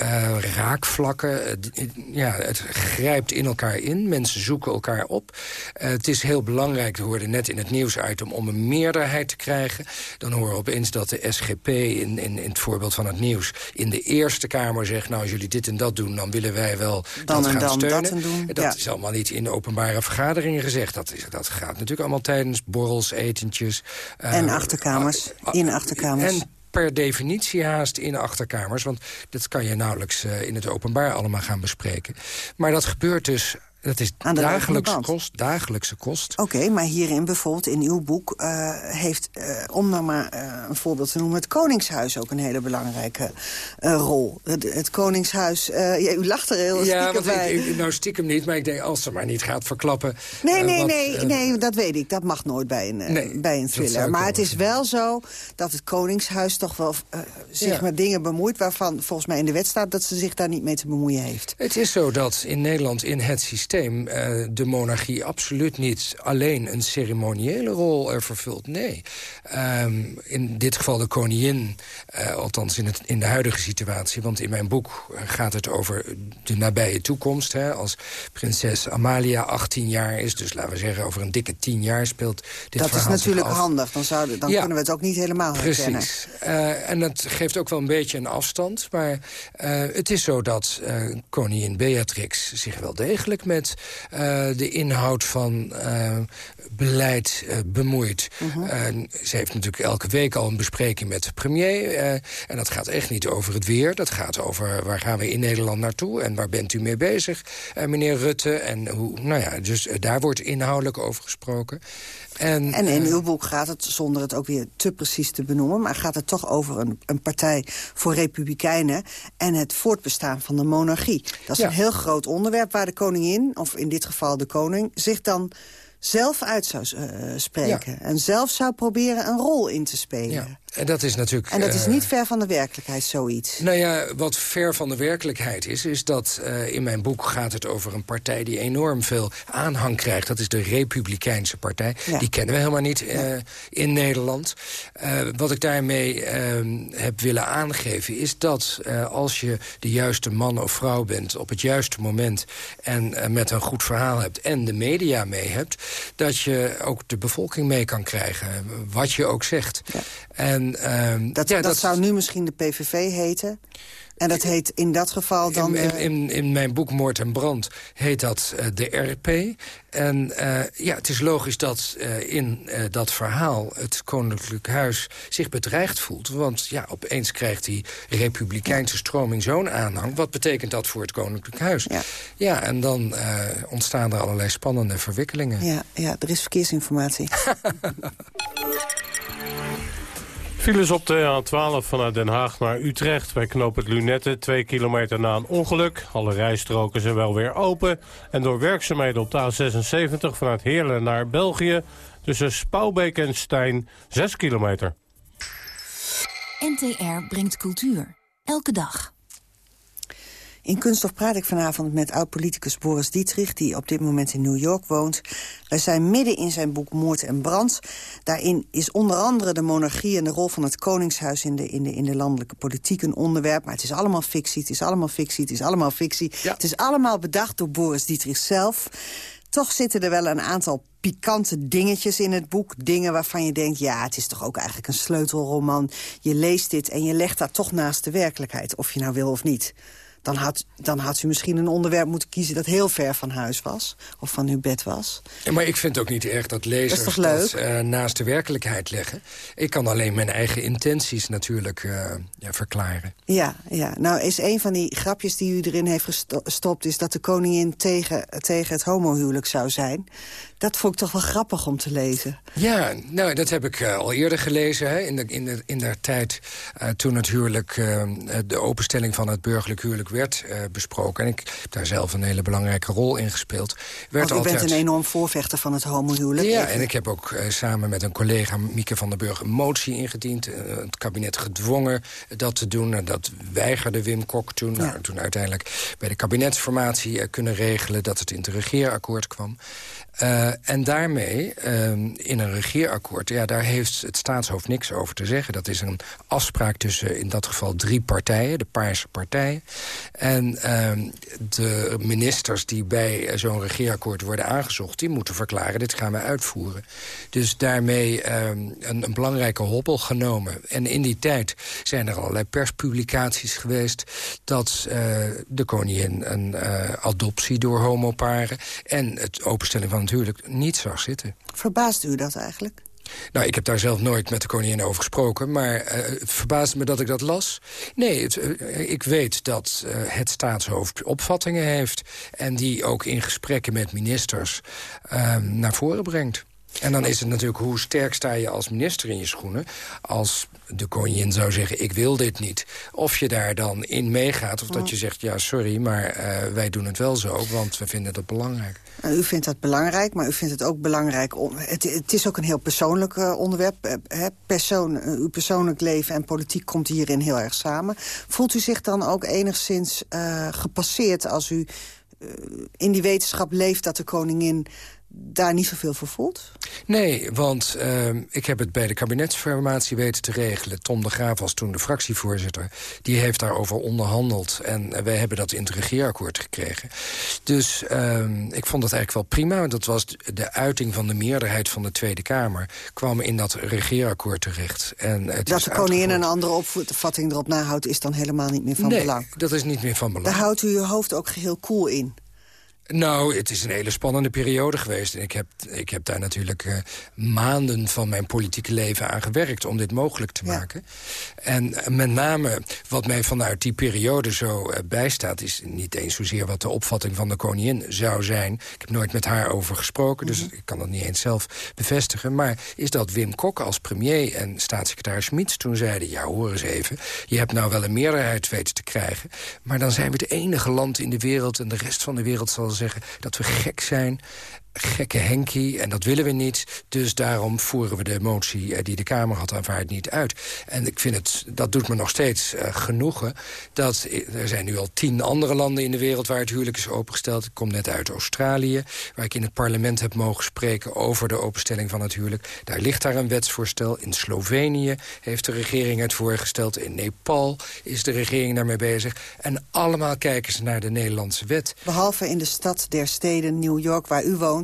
S10: uh, raakvlakken. Uh, ja, het grijpt in elkaar in. Mensen zoeken elkaar op. Uh, het is heel belangrijk, we hoorden net in het nieuwsitem... om een meerderheid te krijgen. Dan horen we opeens dat de SGP, in, in, in het voorbeeld van het nieuws... in de Eerste Kamer zegt... nou, als jullie dit en dat doen, dan willen wij wel
S9: dan
S10: dat gaan
S9: dan
S10: steunen.
S9: Dat, en doen.
S10: dat
S9: ja.
S10: is allemaal niet in openbare vergaderingen gezegd. Dat, is, dat gaat natuurlijk allemaal tijdens borrels, etentjes.
S9: en achterkamers, in achterkamers.
S10: En per definitie haast in achterkamers. Want dat kan je nauwelijks uh, in het openbaar allemaal gaan bespreken. Maar dat gebeurt dus... Dat is dagelijkse kost, dagelijkse kost.
S9: Oké, okay, maar hierin bijvoorbeeld in uw boek... Uh, heeft, uh, om nou maar een voorbeeld te noemen... het Koningshuis ook een hele belangrijke rol. Het, het Koningshuis... ja, u lacht er heel
S10: ja,
S9: stiekem bij.
S10: Ik, ik, nou, stiekem niet, maar ik denk als ze maar niet gaat verklappen...
S9: Nee, nee,
S10: wat,
S9: nee, nee, dat weet ik. Dat mag nooit bij een,
S10: nee,
S9: bij een thriller. Maar het is wel zo dat het Koningshuis toch wel zich ja. met dingen bemoeit... waarvan volgens mij in de wet staat dat ze zich daar niet mee te bemoeien heeft.
S10: Het is zo dat in Nederland in het systeem Uh, de monarchie absoluut niet alleen een ceremoniële rol uh, vervult. Nee. Um, in dit geval de koningin, uh, althans in, het, in de huidige situatie... want in mijn boek gaat het over de nabije toekomst. Hè, als prinses Amalia 18 jaar is, dus laten we zeggen over een dikke 10 jaar speelt dit
S9: Dat
S10: verhaal
S9: is natuurlijk handig, dan, zouden, dan
S10: ja,
S9: kunnen we het ook niet helemaal
S10: precies.
S9: herkennen.
S10: Uh, en dat geeft ook wel een beetje een afstand. Maar het is zo dat koningin Beatrix zich wel degelijk met uh, de inhoud van uh, beleid uh, bemoeit.
S9: Mhm.
S10: -huh. ze heeft natuurlijk elke week al een bespreking met de premier. en dat gaat echt niet over het weer. Dat gaat over waar gaan we in Nederland naartoe... en waar bent u mee bezig, meneer Rutte. En hoe, nou ja, dus daar wordt inhoudelijk over gesproken. En,
S9: en in uw boek gaat het, zonder het ook weer te precies te benoemen... maar gaat het toch over een, een partij voor republikeinen... en het voortbestaan van de monarchie. Dat is
S10: Ja.
S9: een heel groot onderwerp waar de koningin, of in dit geval de koning... zich dan zelf uit zou eh, spreken. En zelf zou proberen een rol in te spelen.
S10: Ja. En dat is natuurlijk...
S9: En dat is
S10: eh,
S9: niet ver van de werkelijkheid, zoiets.
S10: Nou ja, wat ver van de werkelijkheid is... is dat uh, in mijn boek gaat het over een partij die enorm veel aanhang krijgt. Dat is de Republikeinse Partij. Ja. Die kennen we helemaal niet in Nederland. wat ik daarmee ehm, heb willen aangeven is dat als je de juiste man of vrouw bent... op het juiste moment en met een goed verhaal hebt... en de media mee hebt, dat je ook de bevolking mee kan krijgen. Wat je ook zegt. Ja. En, uh,
S9: dat, ja, dat, dat, zou nu misschien de PVV heten. En dat heet in dat geval dan...
S10: In, in, in mijn boek Moord en Brand heet dat uh, de RP. En uh, ja, het is logisch dat in dat verhaal het Koninklijk Huis zich bedreigd voelt. Want ja, opeens krijgt die republikeinse stroming zo'n aanhang. Wat betekent dat voor het Koninklijk Huis? Ja, ja en dan ontstaan er allerlei spannende verwikkelingen.
S9: Ja, ja er is verkeersinformatie.
S14: Files op de A12 vanuit Den Haag naar Utrecht bij knoop het Lunette. Twee kilometer na een ongeluk. Alle rijstroken zijn wel weer open. En door werkzaamheden op de A76 vanuit Heerlen naar België... tussen Spouwbeek en Stijn 6 kilometer.
S15: NTR brengt cultuur. Elke dag.
S9: In Kunststof praat ik vanavond met oud-politicus Boris Dietrich... die op dit moment in New York woont. Wij zijn midden in zijn boek Moord en Brand. Daarin is onder andere de monarchie en de rol van het koningshuis... in de, in de, in de landelijke politiek een onderwerp. Maar het is allemaal fictie, het is allemaal fictie, het is allemaal fictie. Het is allemaal bedacht door Boris Dietrich zelf. Toch zitten er wel een aantal pikante dingetjes in het boek. Dingen waarvan je denkt, ja, het is toch ook eigenlijk een sleutelroman. Je leest dit en je legt dat toch naast de werkelijkheid. Of je nou wil of niet dan had, dan had u misschien een onderwerp moeten kiezen... dat heel ver van huis was, of van uw bed was.
S10: Ja, maar ik vind het ook niet erg dat lezers dat, dat uh, naast de werkelijkheid leggen. Ik kan alleen mijn eigen intenties natuurlijk uh, ja, verklaren.
S9: Ja, ja, nou is een van die grapjes die u erin heeft gestopt... is dat de koningin tegen, tegen het homohuwelijk zou zijn. Dat vond ik toch wel grappig om te lezen.
S10: Ja, nou, dat heb ik uh, al eerder gelezen. Hè, in, de, in, de, in de tijd uh, toen het huwelijk, uh, de openstelling van het burgerlijk huwelijk werd besproken. En ik heb daar zelf een hele belangrijke rol in gespeeld.
S9: Werd Want u altijd... bent een enorm voorvechter van het homohuwelijk.
S10: Ja, en ik heb ook samen met een collega, Mieke van der Burg, een motie ingediend. het kabinet gedwongen dat te doen. En dat weigerde Wim Kok toen. Ja. Nou, toen uiteindelijk bij de kabinetsformatie kunnen regelen dat het in het regeerakkoord kwam. Uh, en daarmee, uh, in een regeerakkoord, ja, daar heeft het staatshoofd niks over te zeggen. Dat is een afspraak tussen in dat geval drie partijen, de Paarse partijen. En uh, de ministers die bij zo'n regeerakkoord worden aangezocht... die moeten verklaren, dit gaan we uitvoeren. Dus daarmee ehm, een, een, belangrijke hobbel genomen. En in die tijd zijn er allerlei perspublicaties geweest... dat eh, de koningin een adoptie door homoparen... en het openstellen van natuurlijk niet zag zitten.
S9: Verbaasde u dat eigenlijk?
S10: Nou, ik heb daar zelf nooit met de koningin over gesproken... maar uh, het verbaasde me dat ik dat las. Nee, het, uh, ik weet dat uh, het staatshoofd opvattingen heeft... en die ook in gesprekken met ministers ehm, naar voren brengt. En dan is het natuurlijk hoe sterk sta je als minister in je schoenen... als de koningin zou zeggen, ik wil dit niet. Of je daar dan in meegaat, of dat je zegt... ja, sorry, maar uh, wij doen het wel zo, want we vinden dat belangrijk.
S9: Nou, u vindt dat belangrijk, maar u vindt het ook belangrijk... Om, het, het is ook een heel persoonlijk uh, onderwerp. Uh, persoon, uw persoonlijk leven en politiek komt hierin heel erg samen. Voelt u zich dan ook enigszins gepasseerd als u in die wetenschap leeft... dat de koningin daar niet zoveel voor voelt?
S10: Nee, want uh, ik heb het bij de kabinetsformatie weten te regelen. Tom de Graaf was toen de fractievoorzitter. Die heeft daarover onderhandeld. En wij hebben dat in het regeerakkoord gekregen. Dus uh, ik vond dat eigenlijk wel prima. Dat was de uiting van de meerderheid van de Tweede Kamer. kwam in dat regeerakkoord terecht. En het
S9: dat de koningin een andere opvatting erop nahoudt... is dan helemaal niet meer van
S10: nee,
S9: belang?
S10: dat is niet meer van belang.
S9: Daar houdt u uw hoofd ook geheel koel cool in?
S10: Nou, het is een hele spannende periode geweest. En ik heb, ik heb daar natuurlijk uh, maanden van mijn politieke leven aan gewerkt... om dit mogelijk te maken. En met name wat mij vanuit die periode zo uh, bijstaat... is niet eens zozeer wat de opvatting van de koningin zou zijn. Ik heb nooit met haar over gesproken, dus mhm. ik kan dat niet eens zelf bevestigen. Maar is dat Wim Kok als premier en staatssecretaris Schmid toen zeiden... ja, hoor eens even, je hebt nou wel een meerderheid weten te krijgen... maar dan zijn we het enige land in de wereld en de rest van de wereld zal zeggen dat we gek zijn gekke Henkie en dat willen we niet. Dus daarom voeren we de motie die de Kamer had aanvaard niet uit. En ik vind het, dat doet me nog steeds genoegen... dat er zijn nu al tien andere landen in de wereld waar het huwelijk is opengesteld. Ik kom net uit Australië, waar ik in het parlement heb mogen spreken... over de openstelling van het huwelijk. Daar ligt daar een wetsvoorstel. In Slovenië heeft de regering het voorgesteld. In Nepal is de regering daarmee bezig. En allemaal kijken ze naar de Nederlandse wet.
S9: Behalve in de stad der steden, New York, waar u woont...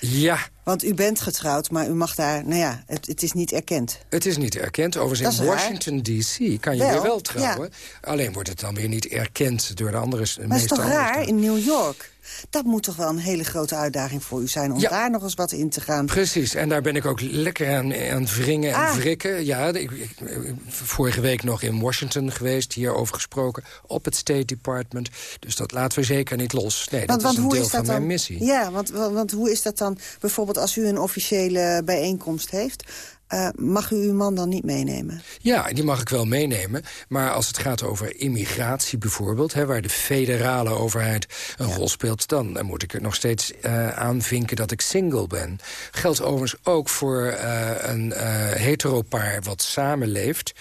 S10: Ja.
S9: Want u bent getrouwd, maar u mag daar... Nou ja, het, het is niet erkend.
S10: Het is niet erkend. Overigens in Washington D.C. kan je
S9: Wel,
S10: weer wel trouwen. Alleen wordt het dan weer niet erkend door de andere...
S9: Maar het is toch raar, in New York? Dat moet toch wel een hele grote uitdaging voor u zijn... om daar nog eens wat in te gaan.
S10: Precies, en daar ben ik ook lekker aan, aan wringen en
S9: Ah.
S10: wrikken. Ja, ik, ik- vorige week nog in Washington geweest, hierover gesproken... op het State Department. Dus dat laten we zeker niet los. Nee, dat is een deel van mijn missie.
S9: Ja, want, want, want hoe is dat dan? Bijvoorbeeld als u een officiële bijeenkomst heeft... eh, mag u uw man dan niet meenemen?
S10: Ja, die mag ik wel meenemen. Maar als het gaat over immigratie bijvoorbeeld... Hè, waar de federale overheid een rol speelt... dan moet ik er nog steeds eh, aanvinken dat ik single ben. Geldt overigens ook voor eh, een heteropaar wat samenleeft...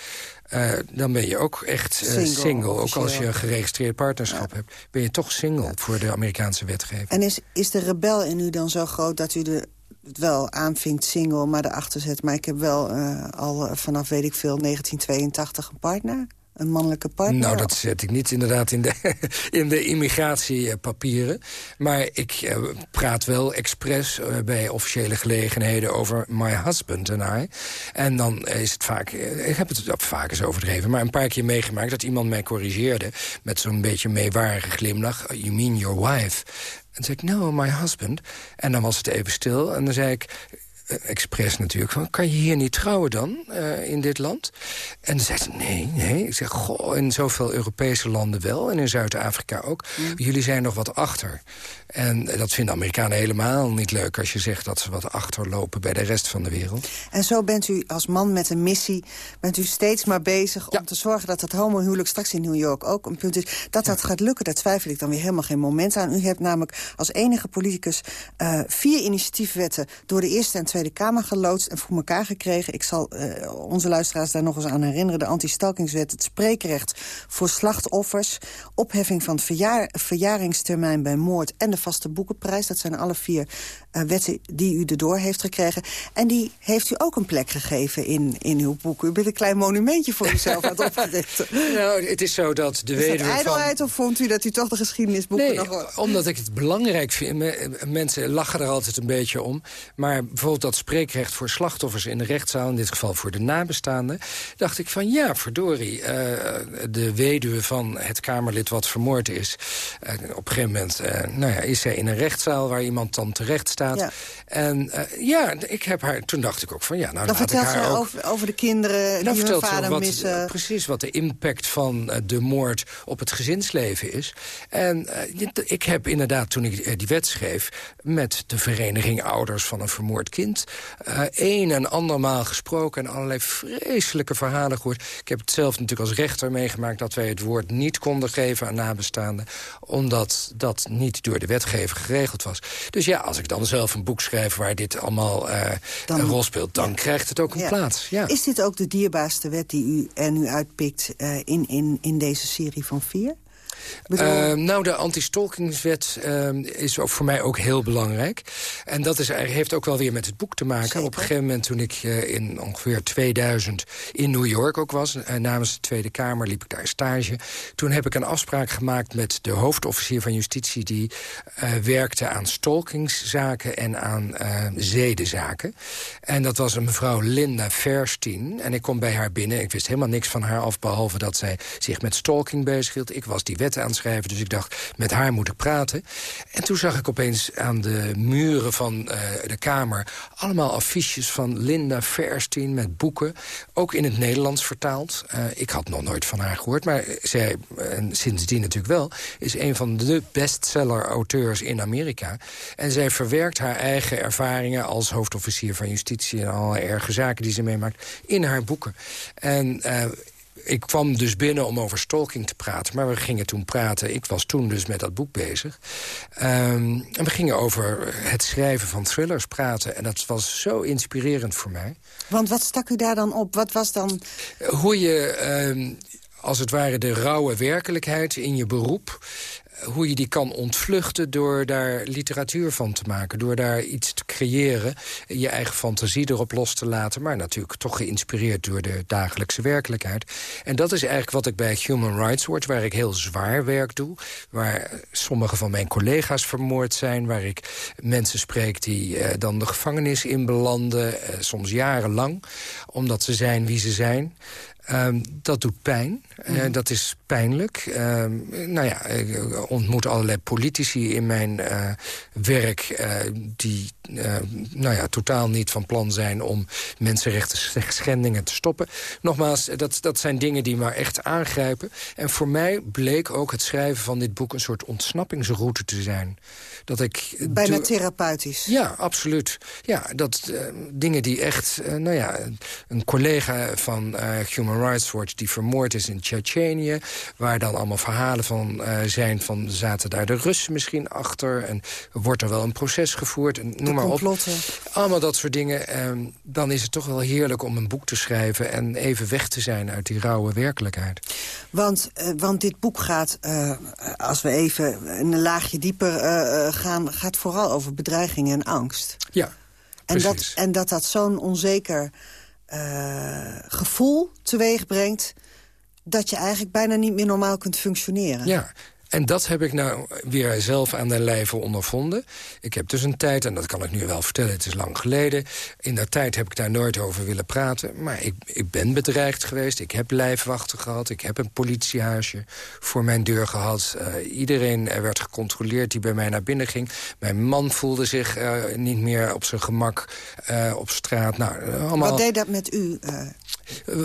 S10: Dan ben je ook echt
S9: Single,
S10: single. Ook als je een geregistreerd partnerschap hebt... ben je toch single voor de Amerikaanse wetgeving.
S9: En is, is de rebel in u dan zo groot dat u de, wel aanvinkt single, maar erachter zet... maar ik heb wel eh, al vanaf, weet ik veel, 1982 een partner? Een mannelijke partner?
S10: Nou, dat zet ik niet inderdaad in de, in de immigratiepapieren. Maar ik eh, praat wel expres eh, bij officiële gelegenheden over my husband en I. En dan is het vaak, eh, ik heb het op vaak eens overdreven... maar een paar keer meegemaakt dat iemand mij corrigeerde... met zo'n beetje meewarige glimlach. You mean your wife? En zei ik, no, my husband. En dan was het even stil en dan zei ik expres natuurlijk, van, kan je hier niet trouwen dan, eh, in dit land? En dan zei ze, nee, nee. Ik zeg, goh, in zoveel Europese landen wel, en in Zuid-Afrika ook. Jullie zijn nog wat achter. En dat vinden Amerikanen helemaal niet leuk... als je zegt dat ze wat achterlopen bij de rest van de wereld.
S9: En zo bent u als man met een missie... bent u steeds maar bezig om te zorgen dat het homohuwelijk... straks in New York ook een punt is. Dat dat gaat lukken, daar twijfel ik dan weer helemaal geen moment aan. U hebt namelijk als enige politicus eh, vier initiatiefwetten... door de Eerste en Tweede Kamer geloodst en voor elkaar gekregen. Ik zal eh, onze luisteraars daar nog eens aan herinneren. De anti-stalkingswet, het spreekrecht voor slachtoffers... opheffing van verjaar, verjaringstermijn bij moord... en de vaste boekenprijs. Dat zijn alle vier wetten die u erdoor heeft gekregen. En die heeft u ook een plek gegeven in, in uw boek. U bent een klein monumentje voor uzelf aan het opgerichten.
S10: Nou, het is zo dat de
S9: Is dat
S10: weduwe van...
S9: ijdelheid of vond u dat u toch de geschiedenisboeken
S10: Nee,
S9: nog...
S10: omdat ik het belangrijk vind. Me- Mensen lachen er altijd een beetje om. Maar bijvoorbeeld dat spreekrecht voor slachtoffers in de rechtszaal... in dit geval voor de nabestaanden... dacht ik van ja, verdorie. eh, de weduwe van het Kamerlid wat vermoord is... eh, op een gegeven moment eh, nou ja, is zij in een rechtszaal... waar iemand dan terecht staat.
S9: Ja.
S10: En eh, ja, ik heb haar, toen dacht ik ook van ja, nou
S9: dan
S10: laat ik haar ook...
S9: over, over de kinderen
S10: Dan
S9: die hun vader
S10: wat,
S9: missen.
S10: precies wat de impact van eh, de moord op het gezinsleven is. En eh, ik heb inderdaad, toen ik eh, die wet schreef... met de vereniging Ouders van een Vermoord Kind... eh, een en andermaal gesproken en allerlei vreselijke verhalen gehoord. Ik heb het zelf natuurlijk als rechter meegemaakt... dat wij het woord niet konden geven aan nabestaanden... omdat dat niet door de wetgever geregeld was. Dus ja, als ik dan zelf een boek schrijf waar dit allemaal eh, een rol speelt... dan krijgt het ook een
S9: Ja.
S10: plaats. Ja.
S9: Is dit ook de dierbaarste wet die u er nu uitpikt eh, in, in, in deze serie van vier? Bedoel-
S10: Eh, nou, de anti-stalkingswet eh, is ook voor mij ook heel belangrijk. En dat is, heeft ook wel weer met het boek te maken. Op een gegeven moment toen ik eh, in ongeveer 2000 in New York ook was... eh, namens de Tweede Kamer liep ik daar stage. Toen heb ik een afspraak gemaakt met de hoofdofficier van justitie... die eh, werkte aan stalkingszaken en aan eh, zedenzaken. En dat was een mevrouw Linda Verstien. En ik kom bij haar binnen. Ik wist helemaal niks van haar af... behalve dat zij zich met stalking bezighield. Ik was die wet aan het schrijven, dus ik dacht, met haar moet ik praten. En toen zag ik opeens aan de muren van eh, de Kamer... allemaal affiches van Linda Verstien met boeken. Ook in het Nederlands vertaald. Eh, ik had nog nooit van haar gehoord, maar zij, en sindsdien natuurlijk wel... is een van de bestseller-auteurs in Amerika. En zij verwerkt haar eigen ervaringen als hoofdofficier van justitie... en alle erge zaken die ze meemaakt in haar boeken. En... eh, ik kwam dus binnen om over stalking te praten. Maar we gingen toen praten. Ik was toen dus met dat boek bezig. Ehm, en we gingen over het schrijven van thrillers praten. En dat was zo inspirerend voor mij.
S9: Want wat stak u daar dan op? Wat was dan...
S10: Hoe je... Ehm, als het ware de rauwe werkelijkheid in je beroep hoe je die kan ontvluchten door daar literatuur van te maken. Door daar iets te creëren, je eigen fantasie erop los te laten... maar natuurlijk toch geïnspireerd door de dagelijkse werkelijkheid. En dat is eigenlijk wat ik bij Human Rights Watch... waar ik heel zwaar werk doe, waar sommige van mijn collega's vermoord zijn... waar ik mensen spreek die eh, dan de gevangenis in belanden, eh, soms jarenlang... omdat ze zijn wie ze zijn... Um, dat doet pijn. Uh, dat is pijnlijk. Uh, nou ja, ik ontmoet allerlei politici in mijn uh, werk... Uh, die nou ja, totaal niet van plan zijn om mensenrechten schendingen te stoppen. Nogmaals, dat, dat zijn dingen die maar echt aangrijpen. En voor mij bleek ook het schrijven van dit boek... een soort ontsnappingsroute te zijn. Dat ik
S9: Bijna therapeutisch.
S10: Ja, absoluut. Ja, dat dingen die echt... nou ja, een collega van Human Rights Watch die vermoord is in Tsjetsjenië... waar dan allemaal verhalen van uh, zijn van... zaten daar de Russen misschien achter... en wordt er wel een proces gevoerd, en noem maar op. Allemaal dat soort dingen. Um, dan is het toch wel heerlijk om een boek te schrijven... en even weg te zijn uit die rauwe werkelijkheid.
S9: Want, uh, want dit boek gaat, uh, als we even een laagje dieper gaan... gaat vooral over bedreigingen en angst.
S10: Ja,
S9: en dat, en dat dat zo'n onzeker uh, gevoel teweeg brengt... dat je eigenlijk bijna niet meer normaal kunt functioneren.
S10: Ja, en dat heb ik nou weer zelf aan de lijve ondervonden. Ik heb dus een tijd, en dat kan ik nu wel vertellen, het is lang geleden... in dat tijd heb ik daar nooit over willen praten. Maar ik, ik ben bedreigd geweest, ik heb lijfwachten gehad... ik heb een politiehuisje voor mijn deur gehad. Uh, iedereen werd gecontroleerd die bij mij naar binnen ging. Mijn man voelde zich uh, niet meer op zijn gemak uh, op straat. Nou, allemaal...
S9: Wat deed dat met u?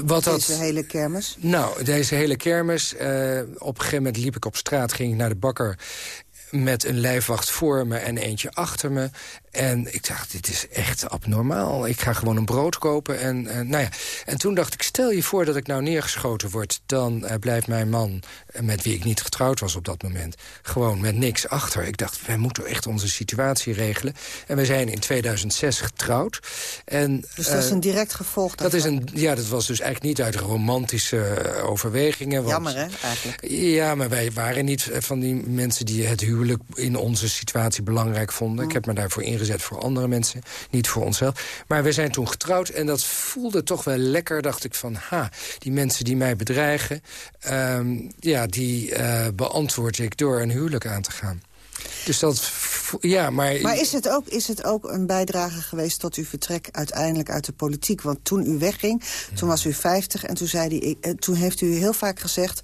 S10: Wat
S9: deze
S10: dat,
S9: hele kermis?
S10: Nou, deze hele kermis. Uh, op een gegeven moment liep ik op straat, ging ik naar de bakker met een lijfwacht voor me en eentje achter me. En ik dacht, dit is echt abnormaal. Ik ga gewoon een brood kopen. En, uh, nou ja. en toen dacht ik, stel je voor dat ik nou neergeschoten word... dan uh, blijft mijn man, uh, met wie ik niet getrouwd was op dat moment... gewoon met niks achter. Ik dacht, wij moeten echt onze situatie regelen. En we zijn in 2006 getrouwd. En,
S9: dus dat is een direct gevolg
S10: dat is een, Ja, dat was dus eigenlijk niet uit romantische overwegingen. Want,
S9: Jammer, hè, eigenlijk?
S10: Ja, maar wij waren niet van die mensen die het huwelijk... in onze situatie belangrijk vonden.
S9: Mm.
S10: Ik heb me daarvoor ingezet voor andere mensen, niet voor onszelf. Maar we zijn toen getrouwd en dat voelde toch wel lekker. Dacht ik van, ha, die mensen die mij bedreigen... Um, ja, die uh, beantwoord ik door een huwelijk aan te gaan. Dus dat, ja, maar...
S9: Maar is het, ook, is het ook een bijdrage geweest tot uw vertrek uiteindelijk uit de politiek? Want toen u wegging, toen was u 50 en toen, zei die, eh, toen heeft u heel vaak gezegd...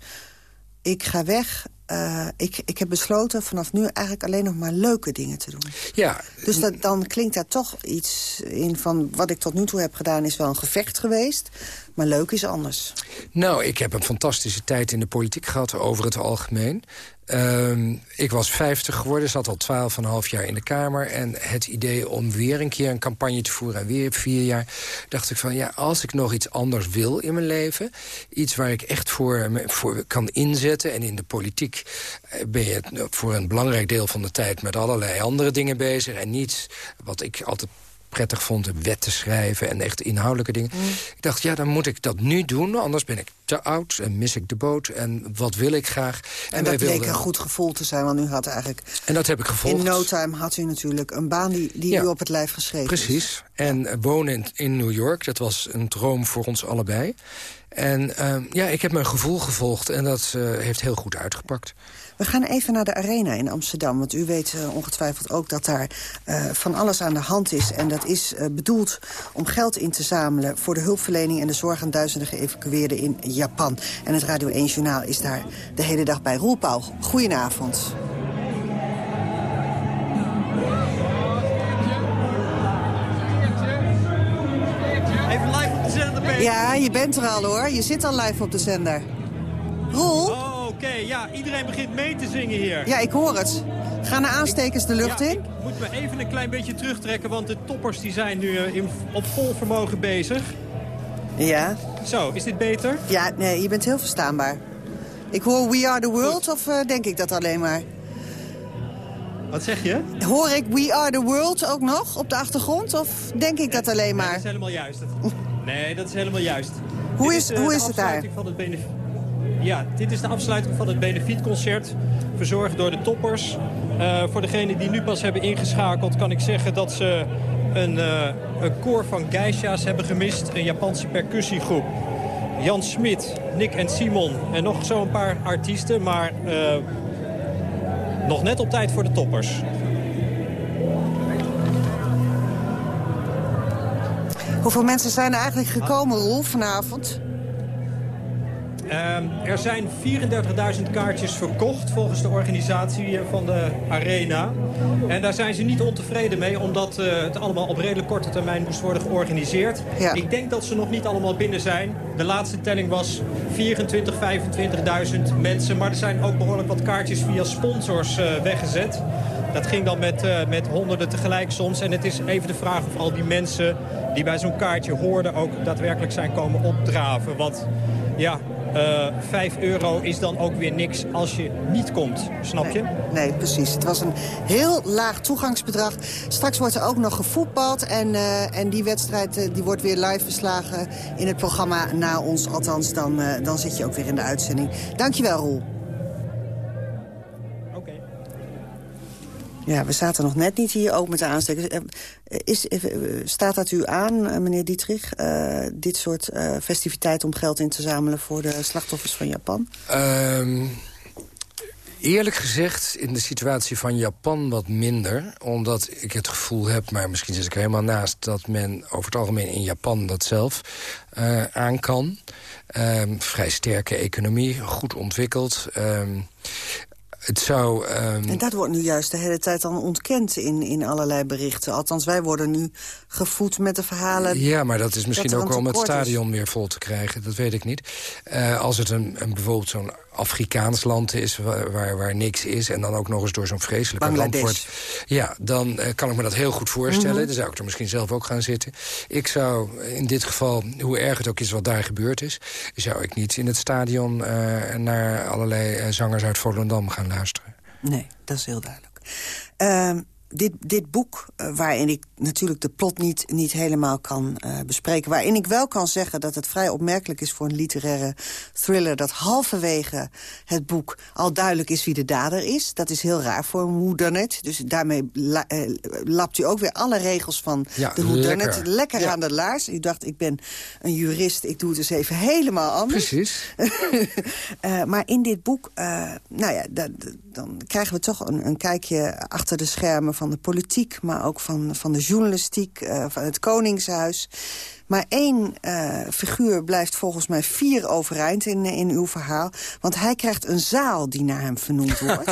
S9: ik ga weg uh, ik, ik heb besloten vanaf nu eigenlijk alleen nog maar leuke dingen te doen.
S10: Ja.
S9: Dus dat, dan klinkt daar toch iets in van... wat ik tot nu toe heb gedaan is wel een gevecht geweest... maar leuk is anders.
S10: Nou, ik heb een fantastische tijd in de politiek gehad over het algemeen. Um, ik was 50 geworden, zat al 12,5 jaar in de Kamer. En het idee om weer een keer een campagne te voeren... en weer vier jaar, dacht ik van... ja, als ik nog iets anders wil in mijn leven... iets waar ik echt voor, voor kan inzetten... en in de politiek ben je voor een belangrijk deel van de tijd... met allerlei andere dingen bezig... en niet wat ik altijd prettig vond wet te schrijven en echt inhoudelijke dingen. Mm. Ik dacht, ja, dan moet ik dat nu doen, anders ben ik te oud en mis ik de boot. En wat wil ik graag?
S9: En, en dat bleek wilden... een goed gevoel te zijn, want u had eigenlijk...
S10: En dat heb ik gevolgd.
S9: In no time had u natuurlijk een baan die, die ja, u op het lijf geschreven
S10: Precies.
S9: Is.
S10: En wonen in, in New York, dat was een droom voor ons allebei. En uh, ja, ik heb mijn gevoel gevolgd en dat uh, heeft heel goed uitgepakt.
S9: We gaan even naar de Arena in Amsterdam. Want u weet uh, ongetwijfeld ook dat daar uh, van alles aan de hand is. En dat is uh, bedoeld om geld in te zamelen... voor de hulpverlening en de zorg aan duizenden geëvacueerden in Japan. En het Radio 1 Journaal is daar de hele dag bij. Roel Pauw, goedenavond.
S16: Even live op de zender.
S9: Ja, je bent er al hoor. Je zit al live op de zender. Roel?
S16: Oké, ja, iedereen begint mee te zingen hier.
S9: Ja, ik hoor het. Gaan de aanstekers de lucht
S16: ja,
S9: in?
S16: Ik moet me even een klein beetje terugtrekken, want de toppers die zijn nu in, op vol vermogen bezig.
S9: Ja.
S16: Zo, is dit beter?
S9: Ja, nee, je bent heel verstaanbaar. Ik hoor We Are The World of uh, denk ik dat alleen maar?
S16: Wat zeg je?
S9: Hoor ik We Are The World ook nog op de achtergrond? Of denk ik dat alleen maar?
S16: Nee, dat is helemaal juist. Nee, dat is helemaal juist.
S9: Hoe is, is, uh, hoe is het daar?
S16: Van het ja, dit is de afsluiting van het benefietconcert. Verzorgd door de toppers. Uh, voor degenen die nu pas hebben ingeschakeld kan ik zeggen dat ze een, uh, een koor van geisha's hebben gemist. Een Japanse percussiegroep. Jan Smit, Nick en Simon en nog zo'n paar artiesten. Maar uh, nog net op tijd voor de toppers.
S9: Hoeveel mensen zijn er eigenlijk gekomen, Roel, vanavond?
S16: Uh, er zijn 34.000 kaartjes verkocht volgens de organisatie van de Arena. En daar zijn ze niet ontevreden mee, omdat uh, het allemaal op redelijk korte termijn moest worden georganiseerd.
S9: Ja.
S16: Ik denk dat ze nog niet allemaal binnen zijn. De laatste telling was 24, 25.000 mensen. Maar er zijn ook behoorlijk wat kaartjes via sponsors uh, weggezet. Dat ging dan met, uh, met honderden tegelijk soms. En het is even de vraag of al die mensen die bij zo'n kaartje hoorden... ook daadwerkelijk zijn komen opdraven. Want ja, 5 euro is dan ook weer niks als je niet komt. Snap je?
S9: Nee, precies. Het was een heel laag toegangsbedrag. Straks wordt er ook nog gevoetbald. En, uh, en die wedstrijd uh, die wordt weer live verslagen in het programma na ons. Althans, dan, dan zit je ook weer in de uitzending. Dankjewel, Roel. Ja, we zaten nog net niet hier ook met de aanstekers. Is, staat dat u aan, meneer Dietrich, dit soort uh, festiviteiten om geld in te zamelen voor de slachtoffers van Japan?
S10: Um, eerlijk gezegd, in de situatie van Japan wat minder. Omdat ik het gevoel heb, maar misschien zit ik er helemaal naast... dat men over het algemeen in Japan dat zelf aan kan. Um, vrij sterke economie, goed ontwikkeld... Um, het zou... Um...
S9: En dat wordt nu juist de hele tijd dan ontkend in, in allerlei berichten. Althans, wij worden nu gevoed met de verhalen...
S10: Ja, maar dat is misschien dat ook wel om het stadion is. weer vol te krijgen. Dat weet ik niet. Uh, als het een, een bijvoorbeeld zo'n Afrikaans land is waar, waar, waar, niks is... en dan ook nog eens door zo'n vreselijke ramp wordt... ja, dan uh, kan ik me dat heel goed voorstellen. Mm -hmm. Dan zou ik er misschien zelf ook gaan zitten. Ik zou in dit geval, hoe erg het ook is wat daar gebeurd is... zou ik niet in het stadion uh, naar allerlei uh, zangers uit Volendam gaan luisteren.
S9: Nee, dat is heel duidelijk. Dit, dit boek, uh, waarin ik natuurlijk de plot niet, niet helemaal kan uh, bespreken... waarin ik wel kan zeggen dat het vrij opmerkelijk is voor een literaire thriller... dat halverwege het boek al duidelijk is wie de dader is. Dat is heel raar voor een whodunit. Dus daarmee la, uh, lapt u ook weer alle regels van
S10: ja,
S9: de whodunit.
S10: Lekker,
S9: lekker
S10: ja.
S9: aan de laars. U dacht, ik ben een jurist, ik doe het dus even helemaal anders.
S10: Precies.
S9: maar in dit boek, nou ja, da, da, dan krijgen we toch een, een kijkje achter de schermen... van de politiek, maar ook van, van de journalistiek, uh, van het Koningshuis. Maar één uh, figuur blijft volgens mij vier overeind in, in uw verhaal. Want hij krijgt een zaal die naar hem vernoemd wordt.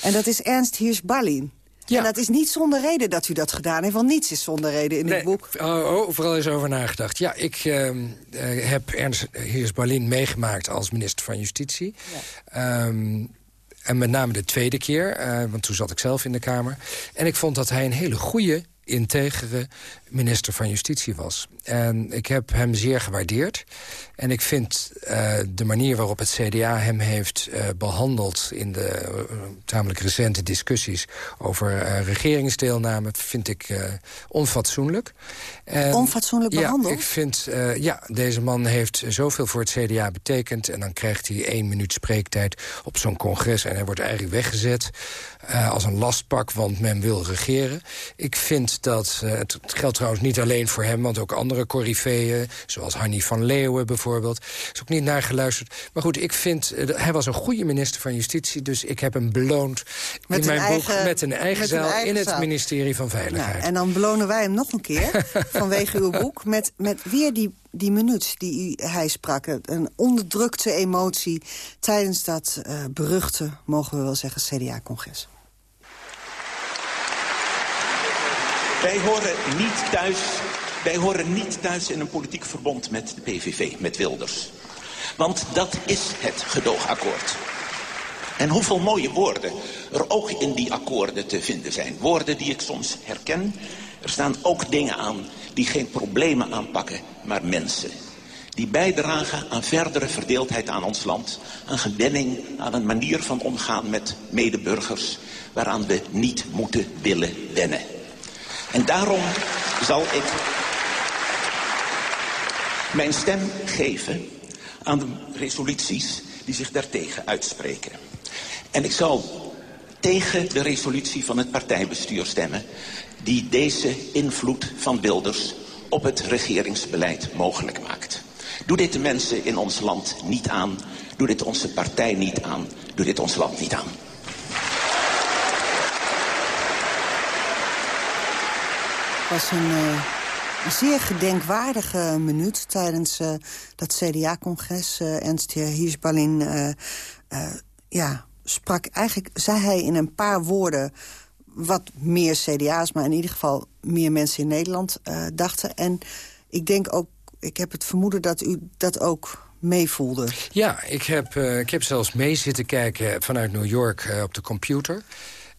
S9: en dat is Ernst Hirsch-Ballin. Ja. En dat is niet zonder reden dat u dat gedaan heeft. Want niets is zonder reden in
S10: nee,
S9: dit boek.
S10: Oh, overal is over nagedacht. Ja, ik uh, uh, heb Ernst Hirsch-Ballin meegemaakt als minister van Justitie. Ja. Um, en met name de tweede keer, uh, want toen zat ik zelf in de Kamer. En ik vond dat hij een hele goede, integere minister van Justitie was. En ik heb hem zeer gewaardeerd. En ik vind uh, de manier waarop het CDA hem heeft uh, behandeld... in de uh, tamelijk recente discussies over regeringsdeelname... vind ik onfatsoenlijk.
S9: En, onfatsoenlijk behandeld?
S10: Ja, ik vind, ja, deze man heeft zoveel voor het CDA betekend... en dan krijgt hij één minuut spreektijd op zo'n congres... en hij wordt eigenlijk weggezet als een lastpak, want men wil regeren. Ik vind dat, het geldt trouwens niet alleen voor hem... want ook andere coryfeeën, zoals Hanni van Leeuwen bijvoorbeeld... is ook niet naar geluisterd. Maar goed, ik vind... Uh, hij was een goede minister van Justitie... dus ik heb hem beloond
S9: met
S10: in mijn
S9: eigen,
S10: boek met een eigen
S9: met
S10: zaal...
S9: Een eigen
S10: in het
S9: zaal.
S10: ministerie van Veiligheid.
S9: Nou, en dan belonen wij hem nog een keer, vanwege uw boek... met, met weer die, die minuut die u, hij sprak. Een onderdrukte emotie tijdens dat uh, beruchte, mogen we wel zeggen, CDA-congres.
S17: Wij horen niet thuis, wij horen niet thuis in een politiek verbond met de PVV, met Wilders. Want dat is het gedoogakkoord. En hoeveel mooie woorden er ook in die akkoorden te vinden zijn. Woorden die ik soms herken. Er staan ook dingen aan die geen problemen aanpakken, maar mensen. die bijdragen aan verdere verdeeldheid aan ons land. Een gewenning aan een manier van omgaan met medeburgers waaraan we niet moeten willen wennen. En daarom zal ik mijn stem geven aan de resoluties die zich daartegen uitspreken. En ik zal tegen de resolutie van het partijbestuur stemmen... die deze invloed van Wilders op het regeringsbeleid mogelijk maakt. Doe dit de mensen in ons land niet aan. Doe dit onze partij niet aan. Doe dit ons land niet aan.
S9: Was een, uh, een, zeer gedenkwaardige minuut tijdens uh, dat CDA-congres. Uh, Ernst Hirschballin ja, sprak eigenlijk, zei hij in een paar woorden wat meer CDA's, maar in ieder geval meer mensen in Nederland dachten. En ik denk ook, ik heb het vermoeden dat u dat ook meevoelde.
S10: Ja, ik heb, ik heb zelfs mee zitten kijken vanuit New York op de computer.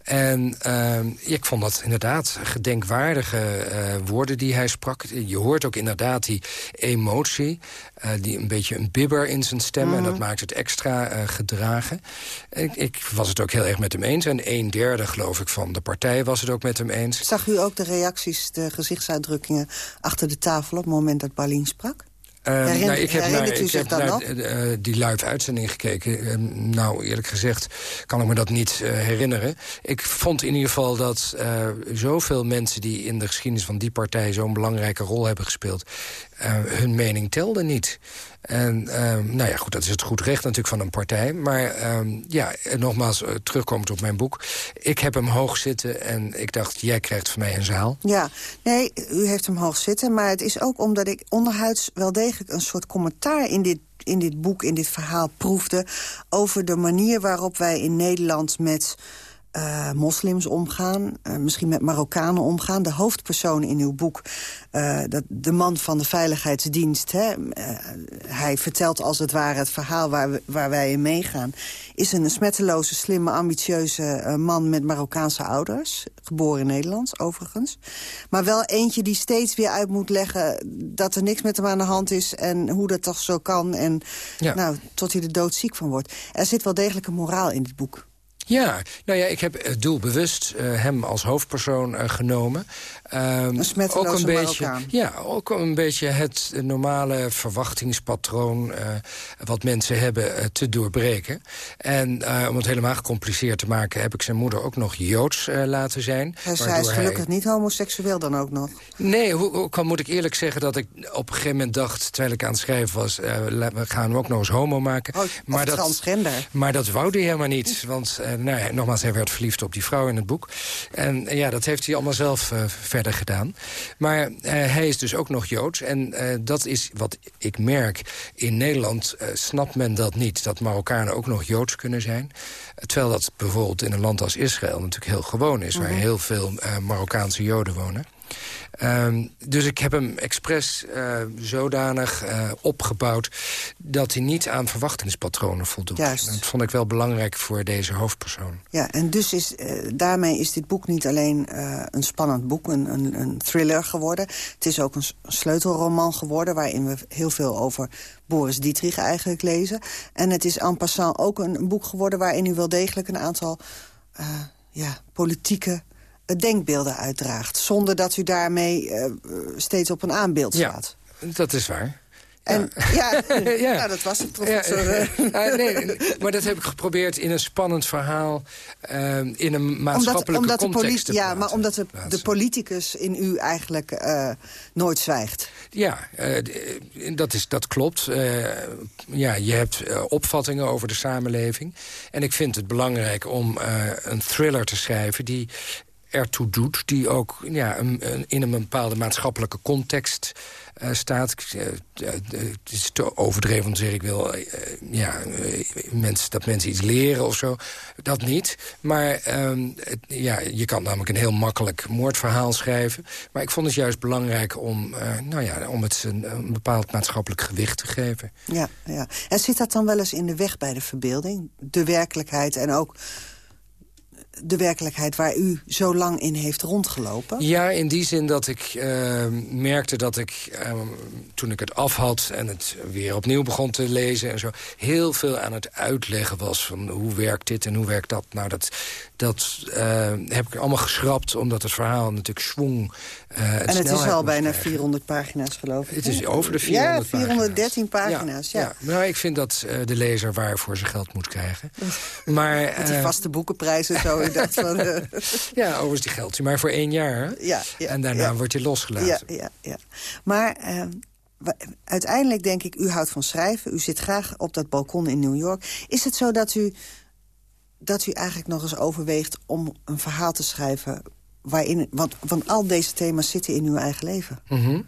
S10: En uh, ik vond dat inderdaad gedenkwaardige uh, woorden die hij sprak. Je hoort ook inderdaad die emotie, uh, die een beetje een bibber in zijn stem... Mm. en dat mhm. maakt het extra uh, gedragen. Ik, ik, was het ook heel erg met hem eens. En een derde, geloof ik, van de partij was het ook met hem eens.
S9: Zag u ook de reacties, de gezichtsuitdrukkingen... achter de tafel op het moment dat Balin sprak?
S10: Uh, nou, ik heb naar, ik heb naar uh, die live uitzending gekeken. Uh, nou, eerlijk gezegd kan ik me dat niet uh, herinneren. Ik vond in ieder geval dat zoveel mensen... die in de geschiedenis van die partij zo'n belangrijke rol hebben gespeeld... hun mening telde niet. En um, nou ja, goed, dat is het goed recht natuurlijk van een partij. Maar um, ja, nogmaals, uh, terugkomend op mijn boek. Ik heb hem hoog zitten en ik dacht, jij krijgt van mij een zaal.
S9: Ja, nee, u heeft hem hoog zitten. Maar het is ook omdat ik onderhuids wel degelijk een soort commentaar in dit in dit boek, in dit verhaal proefde... over de manier waarop wij in Nederland met uh, moslims omgaan, uh, misschien met Marokkanen omgaan. De hoofdpersoon in uw boek, uh, dat, de man van de Veiligheidsdienst... Hè, hij vertelt als het ware het verhaal waar, we, waar wij in meegaan... is een smetteloze, slimme, ambitieuze man met Marokkaanse ouders. Geboren in Nederland, overigens. Maar wel eentje die steeds weer uit moet leggen... dat er niks met hem aan de hand is en hoe dat toch zo kan. En ja. nou, tot hij er doodziek van wordt. Er zit wel degelijk een moraal in dit boek.
S10: Ja, nou ja, ik heb doelbewust uh, hem als hoofdpersoon uh, genomen.
S9: Um, een ook een beetje,
S10: Ja, ook een beetje het normale verwachtingspatroon... Uh, wat mensen hebben te doorbreken. En om het helemaal gecompliceerd te maken... heb ik zijn moeder ook nog Joods laten zijn.
S9: Hij, hij is gelukkig niet homoseksueel dan ook nog.
S10: Nee, hoe, hoe moet ik eerlijk zeggen dat ik op een gegeven moment dacht... terwijl ik aan het schrijven was, we gaan hem ook nog eens homo maken.
S9: Oh, maar dat, transgender.
S10: Maar dat wou hij helemaal niet, want nou ja, nogmaals, hij werd verliefd op die vrouw in het boek. En ja, dat heeft hij allemaal zelf uh, verder gedaan. Maar uh, hij is dus ook nog Joods. En uh, dat is wat ik merk. In Nederland snapt men dat niet. Dat Marokkanen ook nog Joods kunnen zijn. Terwijl dat bijvoorbeeld in een land als Israël natuurlijk heel gewoon is. Mm -hmm. Waar mhm. heel veel Marokkaanse Joden wonen. Um, dus ik heb hem expres uh, zodanig uh, opgebouwd... dat hij niet aan verwachtingspatronen voldoet.
S9: Juist.
S10: Dat vond ik wel belangrijk voor deze hoofdpersoon.
S9: Ja, en dus is, uh, daarmee is dit boek niet alleen een spannend boek... Een, een, een, thriller geworden. Het is ook een sleutelroman geworden... waarin we heel veel over Boris Dietrich eigenlijk lezen. En het is en passant ook een, een boek geworden... waarin u wel degelijk een aantal ja, politieke denkbeelden uitdraagt. Zonder dat u daarmee uh, steeds op een aanbeeld staat.
S10: Ja, dat is waar.
S9: En, ja. Ja, ja. Nou, dat was het. Ja, uh,
S10: nee, maar dat heb ik geprobeerd in een spannend verhaal... Uh, in een maatschappelijke
S9: omdat, omdat
S10: context
S9: Ja, maar omdat de, de, politicus in u eigenlijk uh, nooit zwijgt.
S10: Ja, dat, is, dat klopt. ja, je hebt opvattingen over de samenleving. En ik vind het belangrijk om een thriller te schrijven... die ertoe doet. Die ook ja, in een bepaalde maatschappelijke context uh, staat. Uh, het is te overdreven om te zeggen, ik wil ja, mensen, dat mensen iets leren of zo. Dat niet. Maar ehm, ja, je kan namelijk een heel makkelijk moordverhaal schrijven. Maar ik vond het juist belangrijk om, nou ja, om het een, een, bepaald maatschappelijk gewicht te geven.
S9: Ja, ja. En zit dat dan wel eens in de weg bij de verbeelding? De werkelijkheid en ook de werkelijkheid waar u zo lang in heeft rondgelopen?
S10: Ja, in die zin dat ik uh, merkte dat ik, uh, toen ik het af had... en het weer opnieuw begon te lezen en zo... heel veel aan het uitleggen was van hoe werkt dit en hoe werkt dat. Nou, dat, dat uh, heb ik allemaal geschrapt, omdat het verhaal natuurlijk schwung.
S9: en het is al bijna 400 pagina's, geloof ik.
S10: Het is over de 400
S9: Ja, 413 pagina's. ja. ja.
S10: Nou, ik vind dat de lezer waar voor zijn geld moet krijgen. maar,
S9: Met die vaste boekenprijzen zo. Dat van,
S10: ja, overigens die geldt u maar voor één jaar.
S9: Ja, ja,
S10: en daarna
S9: ja.
S10: wordt je losgelaten.
S9: Ja, ja, ja. Maar uh, uiteindelijk denk ik, u houdt van schrijven. U zit graag op dat balkon in New York. Is het zo dat u, dat u eigenlijk nog eens overweegt om een verhaal te schrijven... waarin, want, want al deze thema's zitten in uw eigen leven?
S10: Mm -hmm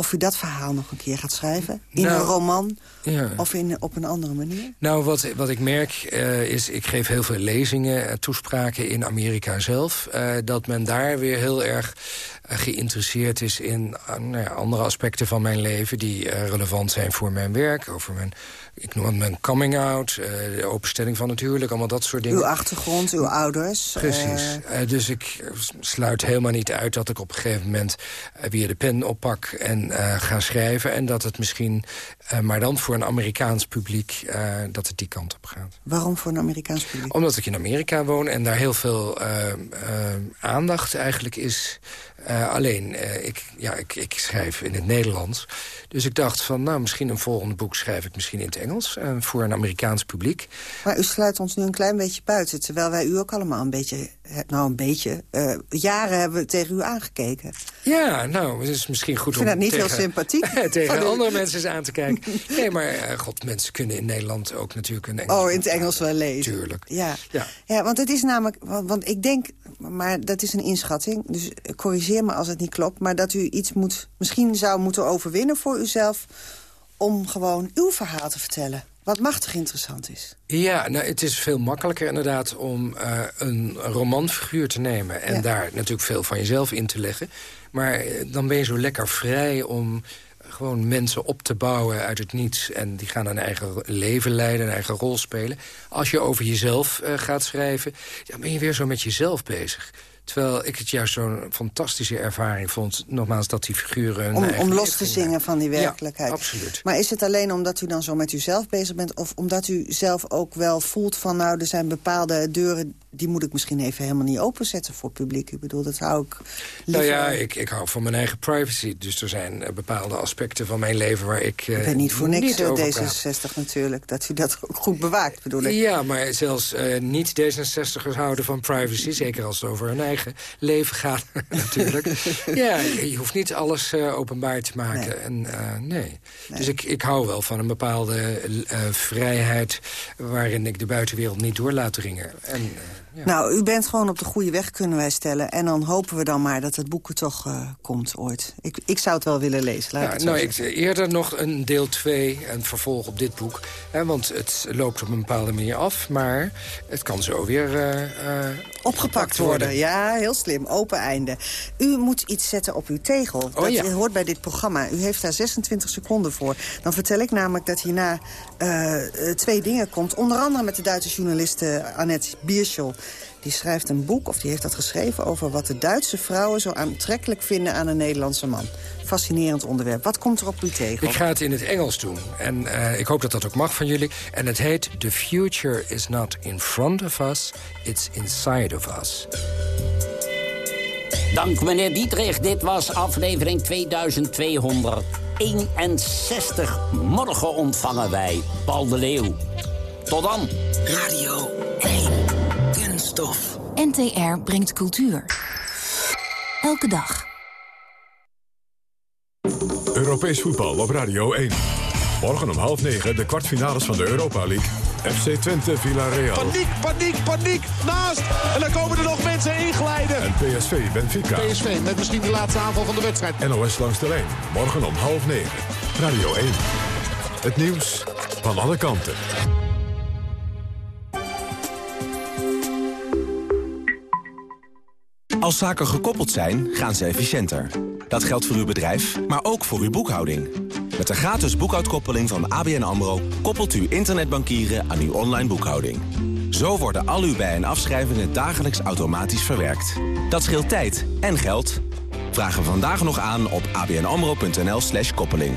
S9: of u dat verhaal nog een keer gaat schrijven? In nou, een roman ja. of in, op een andere manier?
S10: Nou, wat, wat ik merk uh, is... ik geef heel veel lezingen, uh, toespraken in Amerika zelf... Uh, dat men daar weer heel erg geïnteresseerd is in nou ja, andere aspecten van mijn leven... die relevant zijn voor mijn werk, over mijn ik noem het mijn coming out, uh, de openstelling van het huwelijk, allemaal dat soort dingen.
S9: Uw achtergrond, uw ouders.
S10: Precies. Uh... Uh, dus ik sluit helemaal niet uit dat ik op een gegeven moment weer de pen oppak en ga schrijven. En dat het misschien, maar dan voor een Amerikaans publiek, dat het die kant op gaat.
S9: Waarom voor een Amerikaans publiek?
S10: Omdat ik in Amerika woon en daar heel veel aandacht eigenlijk is. Alleen, ik, ja, ik, ik schrijf in het Nederlands. Dus ik dacht van, nou, misschien een volgende boek schrijf ik misschien in het Engels... Uh, voor een Amerikaans publiek.
S9: Maar u sluit ons nu een klein beetje buiten... terwijl wij u ook allemaal een beetje, nou een beetje... Jaren hebben tegen u aangekeken.
S10: Ja, nou, het is misschien goed
S9: om...
S10: Ik
S9: vind dat niet
S10: tegen,
S9: heel sympathiek.
S10: tegen andere mensen eens aan te kijken. Nee, maar god, mensen kunnen in Nederland ook natuurlijk een Engels...
S9: Oh, in het Engels wel lezen.
S10: Tuurlijk.
S9: Ja.
S10: ja.
S9: Ja. want het is namelijk... Want, want ik denk, maar dat is een inschatting... dus corrigeer me als het niet klopt... maar dat u iets moet, misschien zou moeten overwinnen voor uzelf... om gewoon uw verhaal te vertellen. Wat machtig interessant is.
S10: Ja, nou, het is veel makkelijker inderdaad om uh, een romanfiguur te nemen... en ja. daar natuurlijk veel van jezelf in te leggen. Maar dan ben je zo lekker vrij om gewoon mensen op te bouwen uit het niets. En die gaan een eigen leven leiden, een eigen rol spelen. Als je over jezelf uh, gaat schrijven, dan ben je weer zo met jezelf bezig. Terwijl ik het juist zo'n fantastische ervaring vond... nogmaals dat die figuren...
S9: Om, om los te zingen van die werkelijkheid.
S10: Ja, absoluut.
S9: Maar is het alleen omdat u dan zo met uzelf bezig bent... of omdat u zelf ook wel voelt van... nou, er zijn bepaalde deuren... die moet ik misschien even helemaal niet openzetten voor publiek? Ik bedoel, dat hou ik liever...
S10: Nou ja, ik, ik hou van mijn eigen privacy. Dus er zijn uh, bepaalde aspecten van mijn leven waar ik uh,
S9: Ik ben niet voor niks
S10: niet
S9: D66 natuurlijk. Dat u dat ook goed bewaakt, bedoel ik.
S10: Ja, maar zelfs uh, niet-D66'ers houden van privacy. Zeker als het over hun eigen leven gaat natuurlijk. ja, je hoeft niet alles uh, openbaar te maken. Nee. En, uh, nee. nee. Dus ik, ik hou wel van een bepaalde uh, vrijheid... waarin ik de buitenwereld niet door laat dringen. En,
S9: ja. Nou, u bent gewoon op de goede weg, kunnen wij stellen. En dan hopen we dan maar dat het boek er toch komt ooit. Ik, ik zou het wel willen lezen, laat
S10: ja,
S9: het
S10: nou, ik, Eerder nog een deel 2, een vervolg op dit boek. Hè, want het loopt op een bepaalde manier af. Maar het kan zo weer
S9: opgepakt worden. worden. Ja, heel slim. Open einde. U moet iets zetten op uw tegel.
S10: Oh,
S9: dat
S10: ja.
S9: hoort bij dit programma. U heeft daar 26 seconden voor. Dan vertel ik namelijk dat hierna uh, twee dingen komt. Onder andere met de Duitse journaliste Annette Bierschel. Die schrijft een boek, of die heeft dat geschreven... over wat de Duitse vrouwen zo aantrekkelijk vinden aan een Nederlandse man. Fascinerend onderwerp. Wat komt er op uw tegel?
S10: Ik ga het in het Engels doen. En uh, ik hoop dat dat ook mag van jullie. En het heet The Future is not in front of us, it's inside of us.
S3: Dank meneer Dietrich. Dit was aflevering 2261. Morgen ontvangen wij Paul de Leeuw. Tot dan.
S15: Radio 1. Kunststof. NTR brengt cultuur. Elke dag.
S8: Europees voetbal op Radio 1. Morgen om half negen de kwartfinales van de Europa League. FC Twente Villarreal.
S18: Paniek, paniek, paniek. Naast. En dan komen er nog mensen inglijden.
S8: En PSV Benfica.
S18: PSV met misschien de laatste aanval van de wedstrijd.
S8: NOS langs de lijn. Morgen om half negen. Radio 1. Het nieuws van alle kanten.
S19: Als zaken gekoppeld zijn, gaan ze efficiënter. Dat geldt voor uw bedrijf, maar ook voor uw boekhouding. Met de gratis boekhoudkoppeling van ABN AMRO... koppelt u internetbankieren aan uw online boekhouding. Zo worden al uw bij- en afschrijvingen dagelijks automatisch verwerkt. Dat scheelt tijd en geld. Vraag hem vandaag nog aan op abnamro.nl slash koppeling.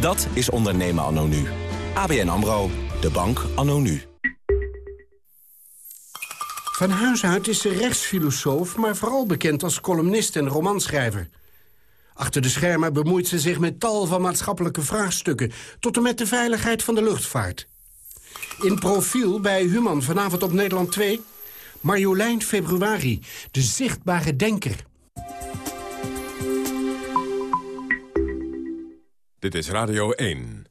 S19: Dat is ondernemen anno nu. ABN AMRO, de bank anno nu.
S20: Van huis uit is ze rechtsfilosoof, maar vooral bekend als columnist en romanschrijver. Achter de schermen bemoeit ze zich met tal van maatschappelijke vraagstukken... tot en met de veiligheid van de luchtvaart. In profiel bij Human vanavond op Nederland 2... Marjolein Februari, de zichtbare denker.
S8: Dit is Radio 1.